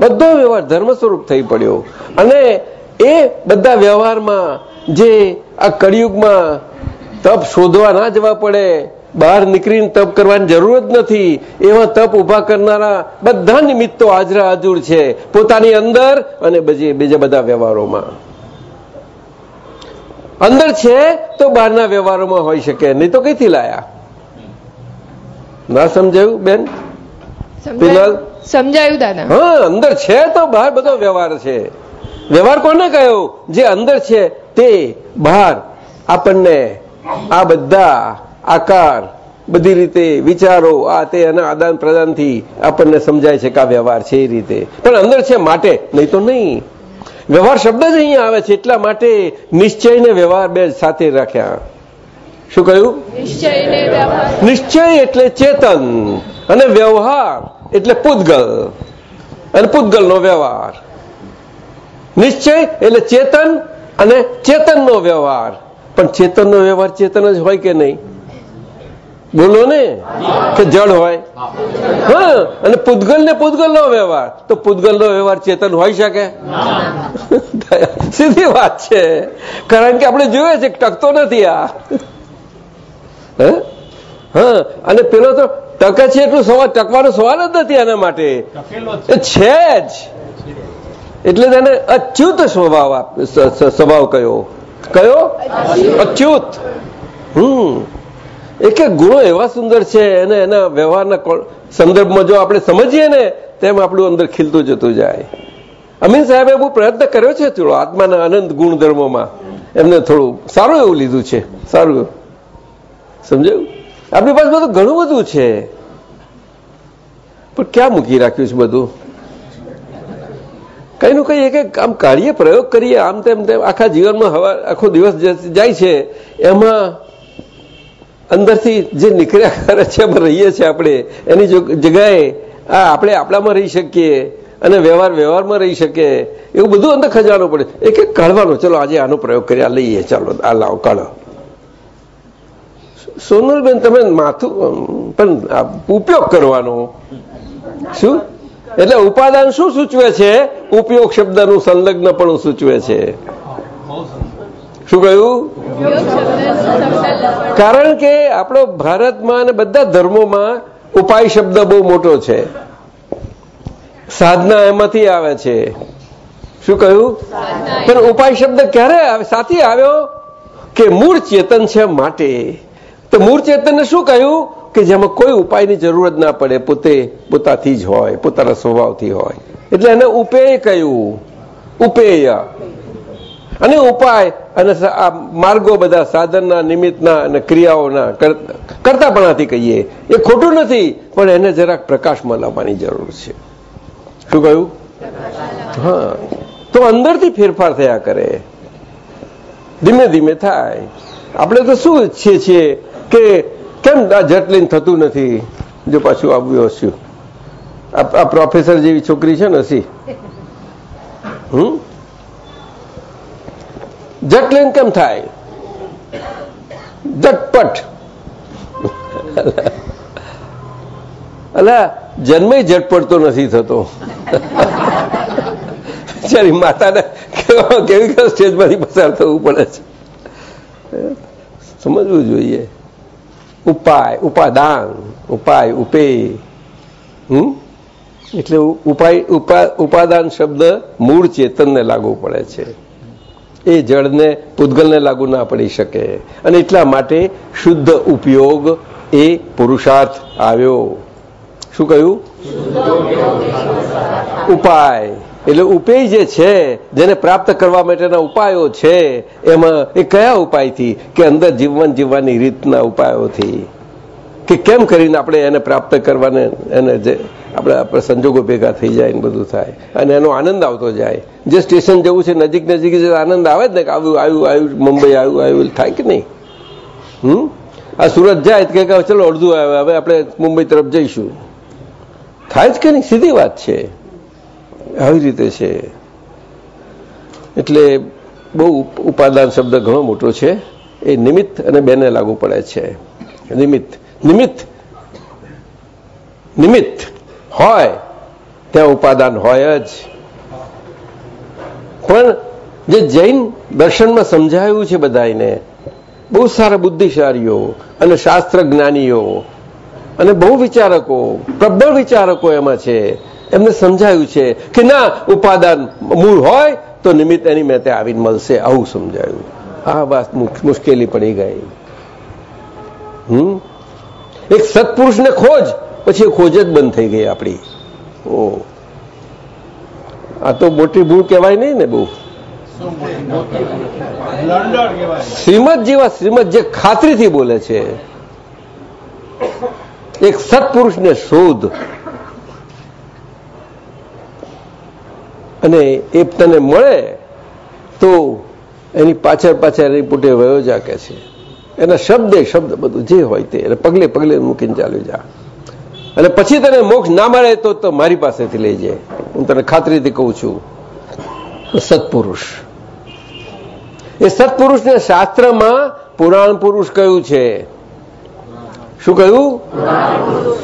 બધો વ્યવહાર ધર્મ સ્વરૂપ થઈ પડ્યો. અને એ બધા વ્યવહારમાં જે આ કળિયુગમાં તપ શોધવા ના જવા પડે બહાર નીકળીને તપ કરવાની જરૂર જ નથી એવા તપ ઊભા કરનારા બધા નિમિત્તો હાજરા હાજુર છે પોતાની અંદર અને બીજા બધા વ્યવહારોમાં. અંદર છે તો બહારના વ્યવહારોમાં હોઈ શકે નહીં તો કઈથી લાયા? ના સમજાયું બેન? સમજાયું દાદા. હા અંદર છે તો બહાર બધો વ્યવહાર છે. વ્યવહાર કોને કહ્યો જે અંદર છે તે બહાર. આપણને આ બધા આકાર બધી રીતે વિચારો આ તે એના આદાન પ્રદાનથી આપણને સમજાય છે કે આ વ્યવહાર છે એ રીતે. પણ અંદર છે માટે નહીં તો નહીં. વ્યવહાર શબ્દ જ અહીંયા આવે છે એટલા માટે નિશ્ચય ને વ્યવહાર બે સાથે રાખ્યા. શું કહ્યું? નિશ્ચય એટલે ચેતન અને વ્યવહાર એટલે પૂતગલ. અને પૂતગલનો વ્યવહાર. નિશ્ચય એટલે ચેતન અને ચેતનનો વ્યવહાર. પણ ચેતનનો વ્યવહાર ચેતન જ હોય કે નહીં? બોલો ને કે જળ હોય? હા અને પૂતગલ ને પૂતગલ નો વ્યવહાર. તો પૂતગલ નો વ્યવહાર ચેતન હોય શકે? સીધી વાત છે. કારણ કે આપણે જોઈએ છે ટકતો નથી આ. હે? હા અને પેલો તો ટકે છે એટલું સવાલ ટકવાનો સવાલ જ નથી એના માટે. છે જ. એટલે તેને અચ્યુત સ્વભાવ સ્વભાવ કયો? કયો? અચ્યુત. હમ. એક એક ગુણો એવા સુંદર છે અને એના વ્યવહારના સંદર્ભમાં જો આપણે સમજીએ ને, તેમ આપણું અંદર ખીલતું જતું જાય. અમીન સાહેબે બહુ પ્રયત્ન કર્યો છે થોડો, આત્માના અનંત ગુણધર્મોમાં. એમને થોડું સારું એવું લીધું છે, સારું સમજાયું? આપણી પાસે બધું ઘણું બધું છે. પણ ક્યાં મૂકી રાખ્યું છે બધું? કઈ નું કઈ એક આમ કાઢીએ, પ્રયોગ કરીએ, આમ તેમ તેમ. આખા જીવનમાં હવા, આખો દિવસ જાય છે, એમાં અંદરથી જે નીકળ્યા કરે છે રહીએ છીએ આપણે. એની જગ્યાએ આ આપણે આપણામાં રહી શકીએ અને વ્યવહાર વ્યવહારમાં રહી શકે એવું બધું અંદર ખજાનો પડે. એક એક કાઢવાનો. ચલો, આજે આનો પ્રયોગ કરી આ લઈએ. ચાલો, આ લાવો, કાઢો. સોનલબેન, તમે માથું પણ ઉપયોગ કરવાનો. શું? એટલે ઉપાદાન શું સૂચવે છે? ઉપયોગ શબ્દનું સંલગ્નપણું સૂચવે છે. શું કહ્યું? કારણ કે આપણો ભારતમાં અને બધા ધર્મોમાં ઉપાય શબ્દ બહુ મોટો છે. સાધના એમાંથી આવે છે. શું કહ્યું? પણ ઉપાય શબ્દ ક્યારે સાથી આવ્યો કે મૂળ ચેતન છે માટે. તો મૂળ ચેતનને શું કહ્યું? કે જેમાં કોઈ ઉપાયની જરૂરત ના પડે, પોતે પોતાથી જ હોય, પોતાના સ્વભાવથી હોય. એટલે એને ઉપેય કહ્યું. ઉપેય. અને ઉપાય, અને આ માર્ગો બધા સાધનના, નિમિત્તના અને ક્રિયાઓના કરતાપણાથી કહીએ. એ ખોટું નથી, પણ એને જરાક પ્રકાશમાં લાવવાની જરૂર છે. શું કહ્યું? હા. તો અંદરથી ફેરફાર થયા કરે. ધીમે ધીમે થાય. આપણે તો શું ઈચ્છીએ છીએ કે કેમ આ જટ થતું નથી? જો પાછું આવ્યું હસ્યું આ પ્રોફેસર જેવી છોકરી છે ને હસી. હમ? જટ કેમ થાય? ઝટપટ. અલા જન્મે ઝટપટ તો નથી થતો. બિચારી માતાને કેવી કેવી સ્ટેજમાંથી પસાર થવું પડે છે. સમજવું જોઈએ. ઉપાય, ઉપાદાન, ઉપાય ઉપે હમ? એટલે ઉપાય, ઉપા, ઉપાદાન શબ્દ મૂળ ચેતનને લાગુ પડે છે. એ જળને, પૂતગલને લાગુ ના પડી શકે. અને એટલા માટે શુદ્ધ ઉપયોગ એ પુરુષાર્થ આવ્યો. શું કહ્યું? ઉપાય. એટલે ઉપેય જે છે, જેને પ્રાપ્ત કરવા માટેના ઉપાયો છે, એમાં એ કયા ઉપાયથી? કે અંદર જીવન જીવવાની રીતના ઉપાયોથી? કે કેમ કરીને આપણે એને પ્રાપ્ત કરવાને એને જે આપણે આપણે સંજોગો ભેગા થઈ જાય ને બધું થાય? અને એનો આનંદ આવતો જાય. જે સ્ટેશન જવું છે, નજીક નજીક જે આનંદ આવે જ ને કે આવ્યું આવ્યું આવ્યું મુંબઈ આવ્યું આવ્યું થાય કે નહીં? હમ? આ સુરત જાય કે ચલો અડધું આવે, હવે આપણે મુંબઈ તરફ જઈશું. થાય જ કે નહીં? સીધી વાત છે. આવી રીતે છે. એટલે બહુ ઉપાદાન શબ્દ ઘણો મોટો છે. એ નિમિત્ત અને બેને લાગુ પડે છે. નિમિત્ત. નિમિત્ત. નિમિત્ત. હોય. ત્યાં ઉપાદાન હોય જ. પણ જે જૈન દર્શનમાં સમજાયું છે બધાને બહુ સારા બુદ્ધિશાળીઓ અને શાસ્ત્ર જ્ઞાનીઓ અને બહુ વિચારકો, પ્રબળ વિચારકો એમાં છે. એમને સમજાયું છે કે ના, ઉપાદાન મૂળ હોય તો નિમિત્ત એની મેં આવીને મળશે. આવું સમજાયું. આ વાત મુશ્કેલી પડી ગઈ. હમ? એક સત્પુરુષને ખોજ, પછી ખોજ જ બંધ થઈ ગઈ આપણી. ઓ. આ તો મોટી ભૂલ કહેવાય નહીં ને બહુ. શ્રીમદ જેવા શ્રીમદ જે ખાતરીથી બોલે છે. એક સત્પુરુષને શોધ. અને એ તને મળે, તો એની પાછળ પાછળ પોતે વયો જા કે છે. એના શબ્દે શબ્દ બધું જે હોય તે એને પગલે પગલે મૂકીને ચાલ્યું જા. અને પછી તને મોક્ષ ના મળે તો મારી પાસેથી લઈ જાય હું તને ખાતરીથી કહું છું સત્પુરુષ. એ સત્પુરુષને શાસ્ત્રમાં પુરાણ પુરુષ કયું છે? શું કહ્યું?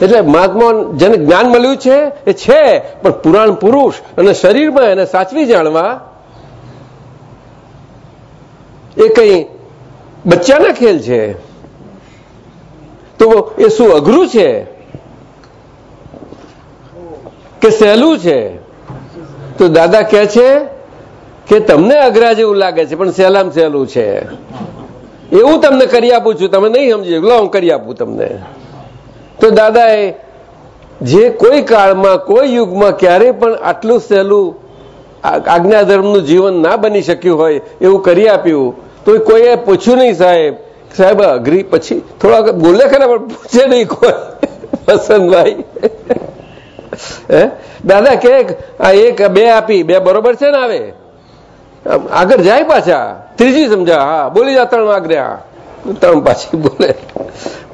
એટલે મહાત્મા જેને જ્ઞાન મળ્યું છે, એ છે. પણ પુરાણ પુરુષ અને શરીરમાં એને સાચવી જાણવા એ કઈ બચ્ચાના ખેલ છે. તો એ શું અઘરું છે? કે સહેલું છે? તો દાદા કહે છે કે તમને અઘરા જેવું લાગે છે, પણ સહેલામ સહેલું છે. એવું તમને કરી આપું છું, તમે નહીં સમજી લો, હું કરી આપું તમને. તો દાદાએ જે કોઈ કાળમાં, કોઈ યુગમાં ક્યારેય પણ આટલું સહેલું આજ્ઞાધર્મનું જીવન ના બની શક્યું હોય એવું કરી આપ્યું, તો કોઈએ પૂછ્યું નહીં, સાહેબ. સાહેબ, અઘરી પછી થોડા બોલે ખરા, પણ પૂછે નહીં કોઈ. વસંતભાઈ. હે? દાદા, કે આ એક, બે આપી, બે બરોબર છે ને આવે? આગળ જાય પાછા. ત્રીજી સમજા હા, બોલી જા ત્રણ આગ્રહ ત્રણ પાછી બોલે.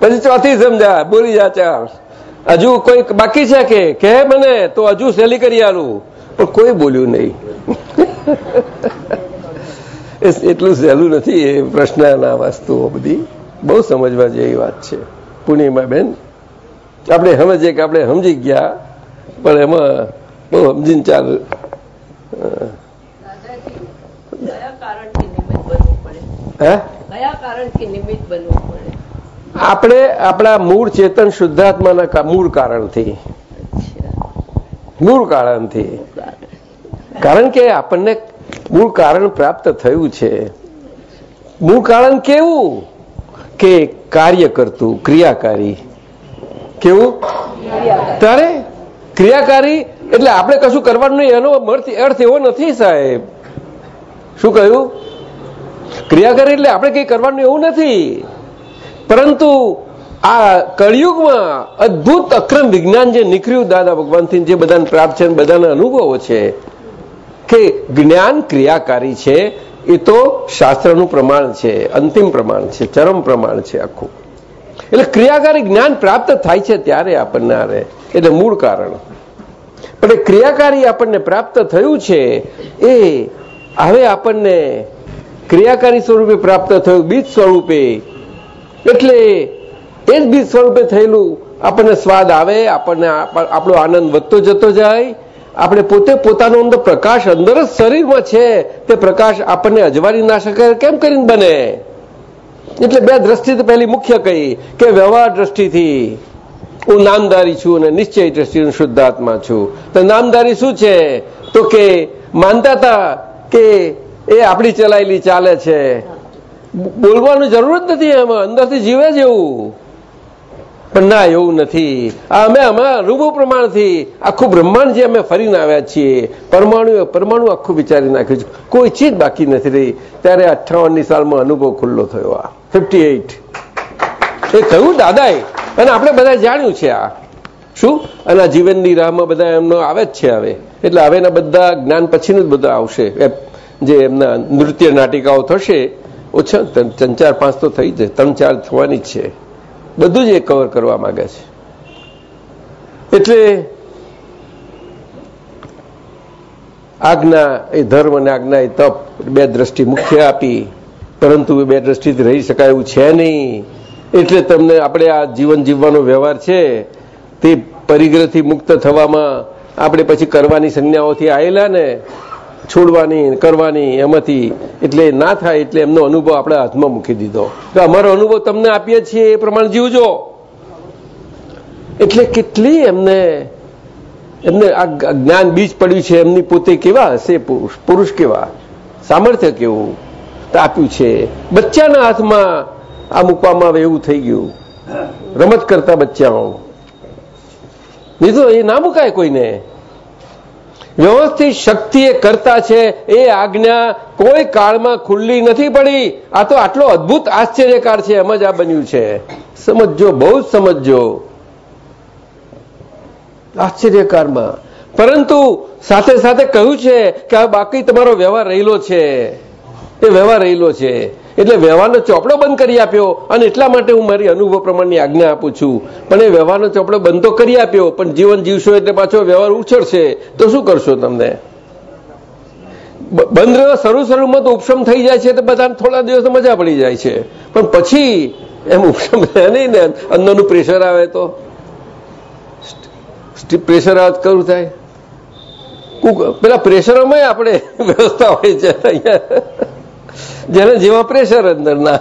પછી ચોથી સમજા બોલી જા ચાર. હજુ કોઈ બાકી છે કે? કે મને? તો હજુ સહેલી કરી આલું. પણ કોઈ બોલ્યું નહીં. એટલું સહેલું નથી એ પ્રશ્નના વસ્તુઓ બધી. બહુ સમજવા જેવી વાત છે. પૂર્ણિમા બેન, આપણે સમજીએ કે આપણે સમજી ગયા, પણ એમાં બહુ સમજીને ચાલ આપણે આપણા મૂળ ચેતન શુદ્ધાત્માના મૂળ કારણથી. મૂળ કારણથી. કારણ કે આપણને મૂળ કારણ પ્રાપ્ત થયું છે. મૂળ કારણ કેવું? કે કાર્ય કરતું ક્રિયાકારી. કેવું? તારે? ક્રિયાકારી? એટલે આપણે કશું કરવાનું નહીં. એનો અર્થ એવો નથી સાહેબ. શું કહ્યું? ક્રિયાકારી એટલે આપણે કંઈ કરવાનું એવું નથી. પરંતુ આ કળિયુગમાં અદભુત અક્રમ વિજ્ઞાન જે નીકળ્યું દાદા ભગવાનથી, જે બધાને પ્રાપ્ત છે બધાના અનુભવો છે, કે જ્ઞાન ક્રિયાકારી છે, એ તો શાસ્ત્રનું પ્રમાણ છે, અંતિમ પ્રમાણ છે, ચરમ પ્રમાણ છે આખું. એટલે ક્રિયાકારી જ્ઞાન પ્રાપ્ત થાય છે ત્યારે આપણને એટલે મૂળ કારણ. પણ એ ક્રિયાકારી આપણને પ્રાપ્ત થયું છે, એ હવે આપણને ક્રિયાકારી સ્વરૂપે પ્રાપ્ત થયું બીજ સ્વરૂપે. એટલે એ જ બીજ સ્વરૂપે થયેલું આપણને સ્વાદ આવે, આપણને આપણો આનંદ વધતો જતો જાય, આપણે પોતે પોતાનો અંદર પ્રકાશ અંદર જ શરીરમાં છે, તે પ્રકાશ આપણને અજવાળી ના શકે, કેમ કરીને બને? એટલે બે દ્રષ્ટિ પહેલી મુખ્ય કહી, કે વ્યવહાર દ્રષ્ટિથી. હું નામદારી છું અને નિશ્ચય દ્રષ્ટિ શુદ્ધાત્મા છું. તો નામદારી શું છે? તો કે માનતા હતા કે એ આપણી ચલાયેલી ચાલે છે. બોલવાનું જરૂર જ નથી અંદરથી જીવે જ એવું. પણ ના, એવું નથી. અમે અમે રૂબુ પ્રમાણથી આખું બ્રહ્માંડ જે અમે ફરીને આવ્યા છીએ પરમાણુ પરમાણુ આખું વિચારી નાખ્યું છે. કોઈ ચીજ બાકી નથી રહી. ત્યારે અઠાવનની સાલમાં અનુભવ ખુલ્લો થયો આ. ફિફ્ટી એ કહ્યું દાદાએ. અને આપણે બધા જાણ્યું છે આ. શું? અને આ જીવનની રાહમાં બધા એમનો આવે જ છે હવે. એટલે હવેના બધા જ્ઞાન પછીનું જ બધા આવશે. જે એમના નૃત્ય નાટિકાઓ થશે, ઓછા ત્રણ, ચાર, પાંચ તો થઈ જાય. ત્રણ, ચાર થવાની છે. બધું જ એ કવર કરવા માંગે છે. એટલે આજ્ઞા એ ધર્મ અને આજ્ઞા એ તપ બે દ્રષ્ટિ મુખ્ય આપી, પરંતુ એ બે દ્રષ્ટિથી રહી શકાય એવું છે નહીં. એટલે તમને આપણે આ જીવન જીવવાનો વ્યવહાર છે, તે પરિગ્રહથી મુક્ત થવામાં આપણે પછી કરવાની સંજ્ઞાઓથી આવેલા ને છોડવાની, કરવાની, એમાંથી એટલે ના થાય એટલે એમનો અનુભવ આપણે હાથમાં મૂકી દીધો. અમારો અનુભવ તમને આપીએ છીએ, એ પ્રમાણે જીવજો. એટલે કેટલી એમને એમને આ જ્ઞાન બીજ પડ્યું છે, એમની પોતે કેવા હશે, પુરુષ કેવા? સામર્થ્ય કેવું? આપ્યું છે. બચ્ચાના હાથમાં આ મૂકવામાં આવે એવું થઈ ગયું. રમત કરતા બચ્ચાઓ. નહીં એ ના મુકાય કોઈને? વ્યવસ્થિત શક્તિ કરતા છે, એ આજ્ઞા કોઈ કાળમાં ખુલ્લી નથી પડી. આ તો આટલો અદભુત આશ્ચર્યકાર છે, એમ જ આ બન્યું છે. સમજો બહુ જ સમજો આશ્ચર્યકારમાં. પરંતુ સાથે સાથે કહ્યું છે કે આ બાકી તમારો વ્યવહાર રહેલો છે. એ વ્યવહાર રહેલો છે. એટલે વ્યવહારનો ચોપડો બંધ કરી આપ્યો. અને એટલા માટે હું મારી અનુભવ પ્રમાણની આજ્ઞા આપું છું. પણ એ વ્યવહારનો ચોપડો બંધ તો કરી આપ્યો, પણ જીવન જીવશો એટલે પાછો વ્યવહાર ઉછળશે. તો શું કરશો તમને? બંધ શરૂ શરૂમાં તો ઉપશમ થઈ જાય છે, તો બધાને થોડા દિવસ મજા પડી જાય છે. પણ પછી એમ ઉપશમ નહીં ને, અંદરનું પ્રેશર આવે તો? પ્રેશર આવે કરું થાય? પેલા પ્રેશરોમાં આપણે. વ્યવસ્થા હોય છે. અહીંયા જેને જેવા પ્રેશર અંદરના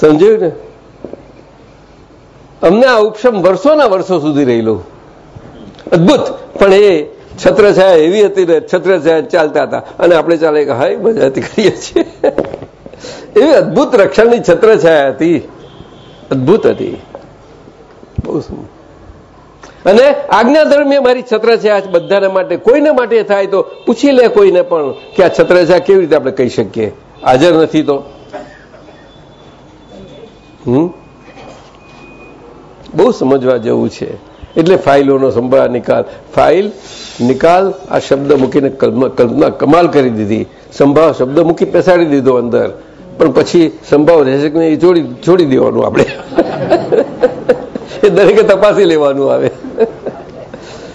સમજ્યું ને અમને આ ઉપશમ વર્ષોના વર્ષો સુધી રહેલું. અદભુત. પણ એ છત્રછાયા એવી હતી ને છત્રછાયા ચાલતા હતા. અને આપણે ચાલે કે, હાય, મજા કરીએ છીએ. એવી અદભુત રક્ષણની છત્રછાયા હતી. અદભુત હતી. બહુ અને આજ્ઞા ધર્મે મારી છત્રછાયા બધાના માટે, કોઈને માટે થાય તો પૂછી લે કોઈને પણ કે આ છત્રછાયા કેવી રીતે આપણે કહી શકીએ? હાજર નથી તો. બહુ સમજવા જેવું છે. એટલે ફાઇલોનો સંભાળ નિકાલ. ફાઇલ, નિકાલ, આ શબ્દ મૂકીને કલ્પના કમાલ કરી દીધી. સંભાવ શબ્દ મૂકી પેસાડી દીધો અંદર. પણ પછી સંભાવ રહેશે કે નહીં છોડી છોડી દેવાનું આપણે. એ દરેકે તપાસી લેવાનું આવે.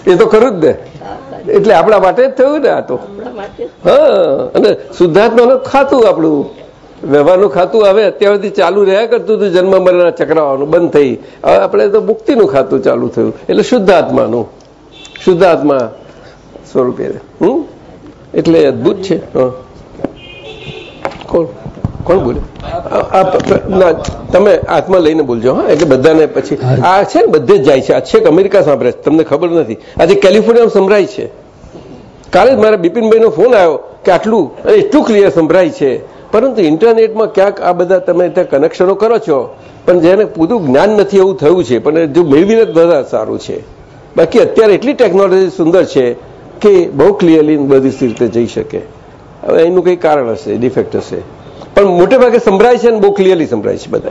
એ તો ખરું જ ને. એટલે આપણા માટે જ થયું ને આ તો. હા અને શુદ્ધાત્માનું ખાતું આપણું. વ્યવહારનું ખાતું હવે અત્યાર સુધી ચાલુ રહ્યા કરતું હતું જન્મ મરણના ચક્રાવાનું બંધ થઈ. હવે આપણે તો મુક્તિનું ખાતું ચાલુ થયું. એટલે શુદ્ધાત્માનું. શુદ્ધાત્મા સ્વરૂપે. હમ? એટલે અદભુત છે. કોણ? કોણ બોલે? તમે આત્મા લઈને બોલજો હા એટલે બધાને પછી આ છે ને બધે જ જાય છે આ છેક અમેરિકા સાંભળે છે તમને ખબર નથી. આજે કેલિફોર્નિયા સંભળાય છે. કાલે જ મારા બિપિનભાઈનો ફોન આવ્યો કે આટલું અને એટલું ક્લિયર સંભળાય છે. પરંતુ ઇન્ટરનેટમાં ક્યાંક આ બધા તમે ત્યાં કનેક્શનો કરો છો પણ જેને પૂરું જ્ઞાન નથી એવું થયું છે પણ જો મેળવીને બધા સારું છે. બાકી અત્યારે એટલી ટેકનોલોજી સુંદર છે કે બહુ ક્લિયરલી બધી રીતે જઈ શકે. હવે એનું કંઈ કારણ હશે ડિફેક્ટ હશે. પણ મોટે ભાગે સંભળાય છે અને બહુ ક્લિયરલી સંભળાય છે બધા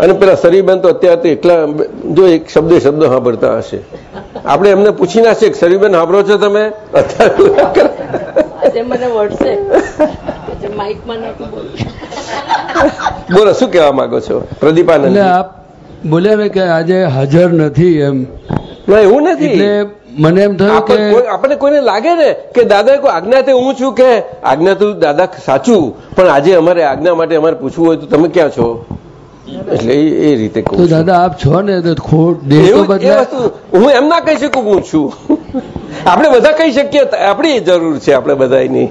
અને પેલા સરીબેન તો અત્યારે એટલા જો એક શબ્દે શબ્દ સાંભળતા હશે. આપણે એમને પૂછી ના છે સરીબેન સાંભળો છો તમે? બોલો શું કહેવા માંગો છો? પ્રદીપાનંદ આપ બોલ્યા કે આજે હાજર નથી એમ. એવું નથી. મને એમ થયું કે આપણે કોઈને લાગે ને કે દાદા કોઈ આજ્ઞા તે હું છું કે આજ્ઞા તો દાદા સાચું પણ આજે અમારે આજ્ઞા માટે અમારે પૂછવું હોય તો તમે ક્યાં છો? એટલે એ રીતે કહું દાદા આપ છો ને ખોટ હું એમ ના કહી શકું હું છું. આપણે બધા કહી શકીએ આપણી જરૂર છે આપણે બધાની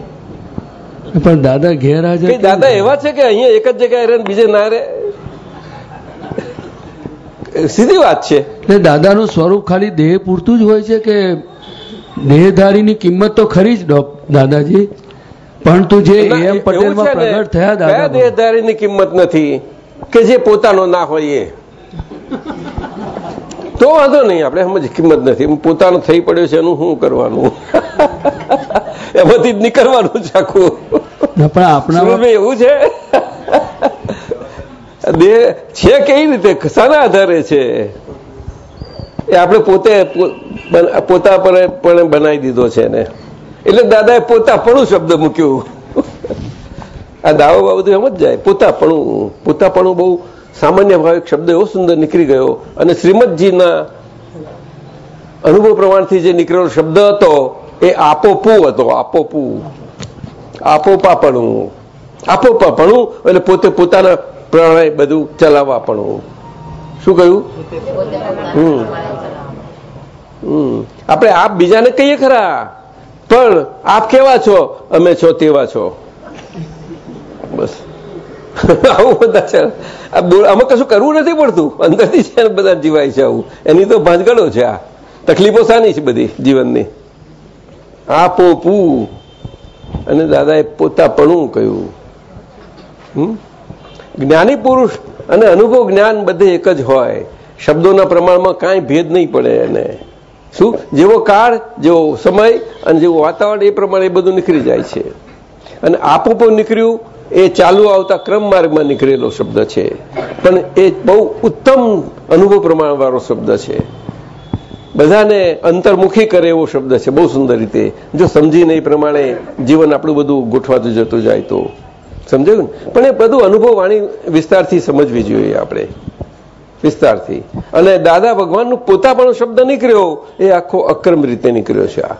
પણ દાદા ગેરહાજર દાદા એવા છે કે અહીંયા એક જ જગ્યાએ રહે બીજે ના રહે? સીધી વાત છે. એટલે દાદાનું સ્વરૂપ ખાલી દેહ પૂરતું જ હોય છે કે દેહધારીની કિંમત તો ખરી જ દાદાજી. પરંતુ જે એમ પટેલમાં પ્રગટ થયા દાદા દેહધારીની કિંમત નથી કે જે પોતાનો ના હોય એ? તો વાંધો નહીં આપણે સમજ કિંમત નથી. પોતાનો થઈ પડ્યો છે એનું શું કરવાનું? એમાંથી જ નીકળવાનું છે આખું. પણ આપણા એવું છે? દેહ છે કેવી રીતે? શાના આધારે છે? એ આપણે પોતે પોતા પણ બનાવી દીધો છે એને. એટલે દાદાએ પોતાપણું શબ્દ મૂક્યું. આ દાવો બાબતે એમ જ જાય. પોતાપણું પોતાપણું બહુ સામાન્ય ભાવિક શબ્દ એવો સુંદર નીકળી ગયો અને શ્રીમદજીના અનુભવ પ્રમાણથી જે નીકળેલો શબ્દ હતો, એ આપોપુ હતો, આપોપુ. આપોપાપણું. આપોપાપણું એટલે પોતે પોતાના પ્રણય બધું ચલાવવા પણ શું કહ્યું? હમ. હમ. આપણે આપ બીજાને કહીએ ખરા. પણ આપ કેવા છો? અમે છો તેવા છો. બસ. આવું બધા છે. આમાં કશું કરવું નથી પડતું. અંદરથી છે બધા જીવાય છે આવું. એની તો ભાંજગડો છે આ. તકલીફો સાની છે બધી જીવનની. આપો પૂ. અને દાદાએ પોતાપણું કહ્યું. હમ? જ્ઞાની પુરુષ અને અનુભવ જ્ઞાન બધે એક જ હોય. શબ્દોના પ્રમાણમાં કાંઈ ભેદ નહીં પડે એને. શું? જેવો કાળ, જેવો સમય અને જેવું વાતાવરણ એ પ્રમાણે બધું નીકળી જાય છે. અને આપોપો નીકળ્યું, એ ચાલુ આવતા ક્રમ માર્ગમાં નીકળેલો શબ્દ છે. પણ એ બહુ ઉત્તમ અનુભવ પ્રમાણવાળો શબ્દ છે. બધાને અંતર્મુખી કરે એવો શબ્દ છે, બહુ સુંદર રીતે. જો સમજીને એ પ્રમાણે જીવન આપણું બધું ગોઠવાતું જતું જાય તો. સમજાયું ને? પણ એ બધું અનુભવ વાણી વિસ્તારથી સમજવી જોઈએ આપણે. વિસ્તારથી. અને દાદા ભગવાનનું પોતાપણો શબ્દ નીકળ્યો એ આખો અક્રમ રીતે નીકળ્યો છે આ.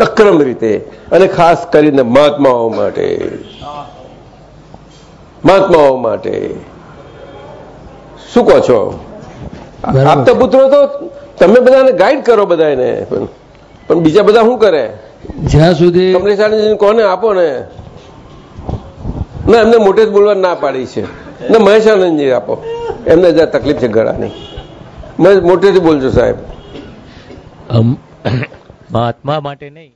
અક્રમ રીતે. અને ખાસ કરીને મહાત્માઓ માટે. મહાત્માઓ માટે. શું કહો છો. આપતા પુત્રો તો તમે બધાને ગાઈડ કરો બધાને પણ પણ બીજા બધા શું કરે? જ્યાં સુધી કમલેશ કોને આપો ને? ના, એમને મોટે જ બોલવા ના પાડી છે. ને, મહેશ આનંદજી આપો. એમને જ્યાં તકલીફ છે ગળાની. મોટેથી બોલજો સાહેબ. મહાત્મા માટે નહીં.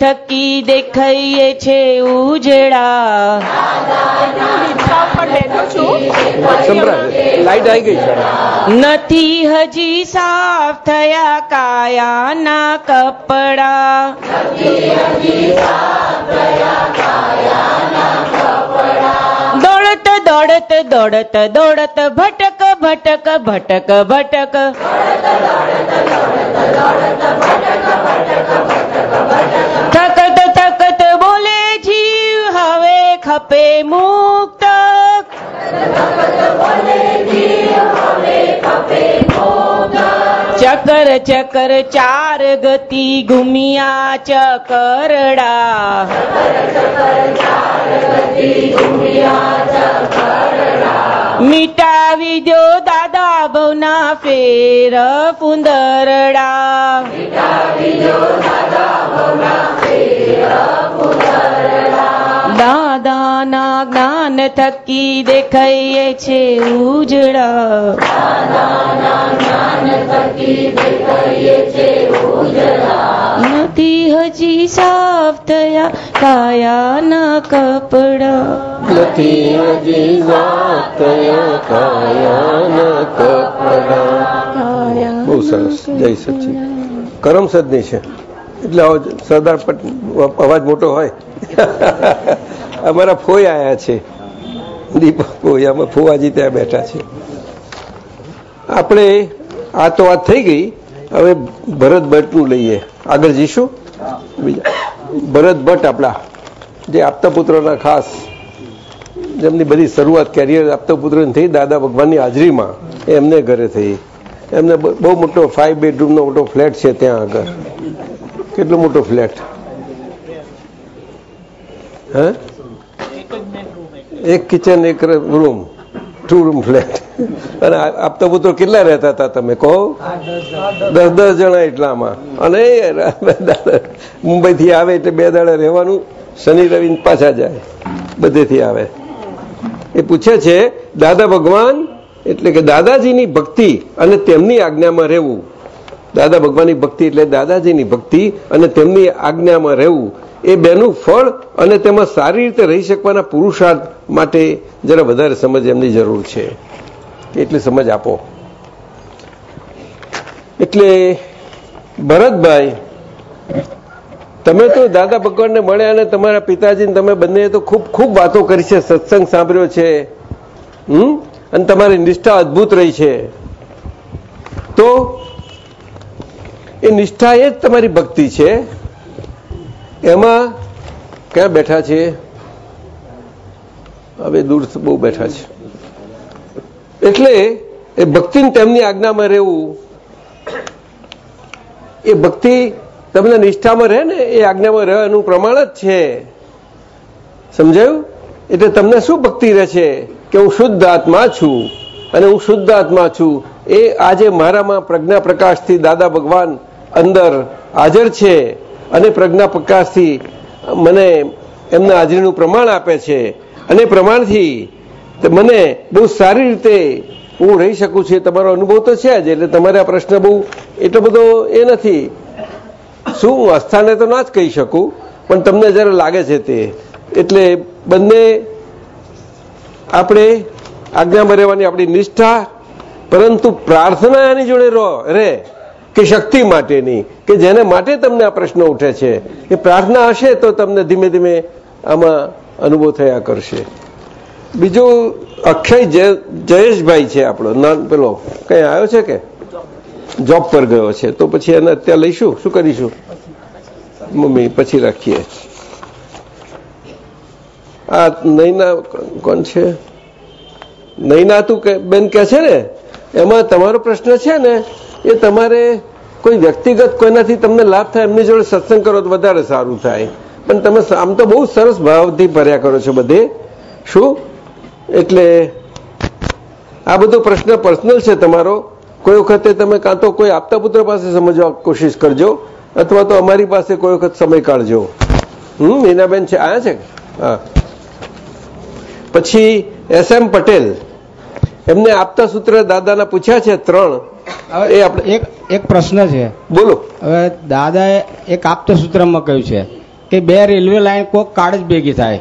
થકી દેખાઈએ છે ઉજળા. નથી હજી સાફ થયા કાયાના કપડા. દોડત દોડત દોડત દોડત ભટક ભટક ભટક ભટક. થકત ખપે મુક્ત ચકર ચકર ચાર ગતિ ઘુમિયા ચકરડા. મિટાવી દો દાદા ભવના ફેર પુંદરડા. દાદાના થકી દેખાઈએ છે ઉજળા. નથી હજી સાફ થયા કાયાના કપડા. નથી હજી જાત કાયાના કપડા. બહુ સરસ. જય સચિન. કરમ સદની છે. એટલે સરદાર પટેલ અવાજ મોટો હોય. અમારા ફોઈ આયા છે. દીપક ફોઈ ફુવાજી ત્યાં બેઠા છે આપણે, આ તો વાત થઈ ગઈ, હવે ભરત ભટ્ટનું લઈએ. આગળ જઈશું? બીજા. ભરત ભટ્ટ આપણા, જે આપતા પુત્રોના ખાસ, જેમની બધી શરૂઆત કેરિયર આપતા પુત્રની થઈ, દાદા ભગવાનની હાજરીમાં એમને ઘરે થઈ. એમને બહુ મોટો ફાઈવ બેડરૂમનો મોટો ફ્લેટ છે ત્યાં આગળ. કેટલો મોટો ફ્લેટ હે? એક કિચન એક રૂમ ટુ રૂમ ફ્લેટ અને આપતા પુત્રો કેટલા રહેતા હતા તમે? કહો? દસ દસ જણા એટલામાં અને મુંબઈથી આવે એટલે બે દાડા રહેવાનું, શનિ, રવિ પાછા જાય. બધેથી આવે. એ પૂછે છે, દાદા ભગવાન? એટલે કે, દાદાજીની ભક્તિ અને તેમની આજ્ઞામાં રહેવું. દાદા ભગવાનની ભક્તિ એટલે દાદાજીની ભક્તિ અને તેમની આજ્ઞામાં રહેવું. એ બેનું ફળ અને તેમાં સારી રીતે રહી શકવાના પુરુષાર્થ માટે જરા વધારે સમજ એમની જરૂર છે. એટલી સમજ આપો. એટલે ભરતભાઈ, તમે તો દાદા ભગવાનને મળ્યા અને તમારા પિતાજીને તમે બંને તો ખૂબ ખૂબ વાતો કરી છે, સત્સંગ સાંભળ્યો છે, હમ? અને તમારી નિષ્ઠા અદભુત રહી છે. તો એ નિષ્ઠા એ જ તમારી ભક્તિ છે. એમાં ક્યાં બેઠા છે? હવે દૂર બહુ બેઠા છે. એટલે એ ભક્તિને તેમની આજ્ઞામાં રહેવું, એ ભક્તિ તમને નિષ્ઠામાં રહે ને, એ આજ્ઞામાં રહેવાનું પ્રમાણ જ છે. સમજાયું? એટલે તમને શું ભક્તિ રહે છે? કે હું શુદ્ધ આત્મા છું અને હું શુદ્ધ આત્મા છું. એ આજે મારામાં પ્રજ્ઞા પ્રકાશથી દાદા ભગવાન અંદર હાજર છે. અને પ્રજ્ઞા પ્રકાશથી મને એમના હાજરીનું પ્રમાણ આપે છે. અને પ્રમાણથી મને બહુ સારી રીતે હું રહી શકું છું તમારો અનુભવ તો છે જ. એટલે તમારે આ પ્રશ્ન બહુ એટલો બધો એ નથી. શું હું અસ્થાને તો ના જ કહી શકું, પણ તમને જ્યારે લાગે છે તે. એટલે બંને આપણે આજ્ઞામાં રહેવાની આપણી નિષ્ઠા, પરંતુ પ્રાર્થના એની જોડે રહે કે શક્તિ માટેની, કે જેને માટે તમને આ પ્રશ્ન ઉઠે છે. એ પ્રાર્થના હશે તો તમને ધીમે ધીમે આમાં અનુભવ થયા કરશે. બીજું અક્ષય જયેશભાઈ છે આપણો નાન પેલો, કઈ આવ્યો છે કે? જોબ પર ગયો છે. તો પછી એને અત્યારે લઈશું? શું કરીશું? મમ્મી, પછી રાખીએ. આ નૈના કોણ છે? નૈના તું બેન કે છે ને? એમાં તમારો પ્રશ્ન છે ને? એ તમારે કોઈ વ્યક્તિગત કોઈનાથી તમને લાભ થાય, એમની જોડે સત્સંગ કરો તો વધારે સારું થાય. પણ તમે આમ તો બહુ સરસ ભાવથી ભર્યા કરો છો બધે. શું? એટલે આ બધો પ્રશ્ન પર્સનલ છે તમારો. કોઈ વખતે તમે કાં તો કોઈ આપતા પુત્ર પાસે સમજવા કોશિશ કરજો, અથવા તો અમારી પાસે કોઈ વખત સમય કાઢજો. હમ, મીનાબેન છે, આયા છે? હા. પછી એસ એમ પટેલ. એમને આપતા સૂત્ર દાદાના પૂછ્યા છે ત્રણ. એ આપણે એક એક પ્રશ્ન છે. બોલો. હવે દાદાએ એક આપતા સૂત્રમાં કહ્યું છે કે બે રેલવે લાઈન કોક કાળ જ ભેગી થાય.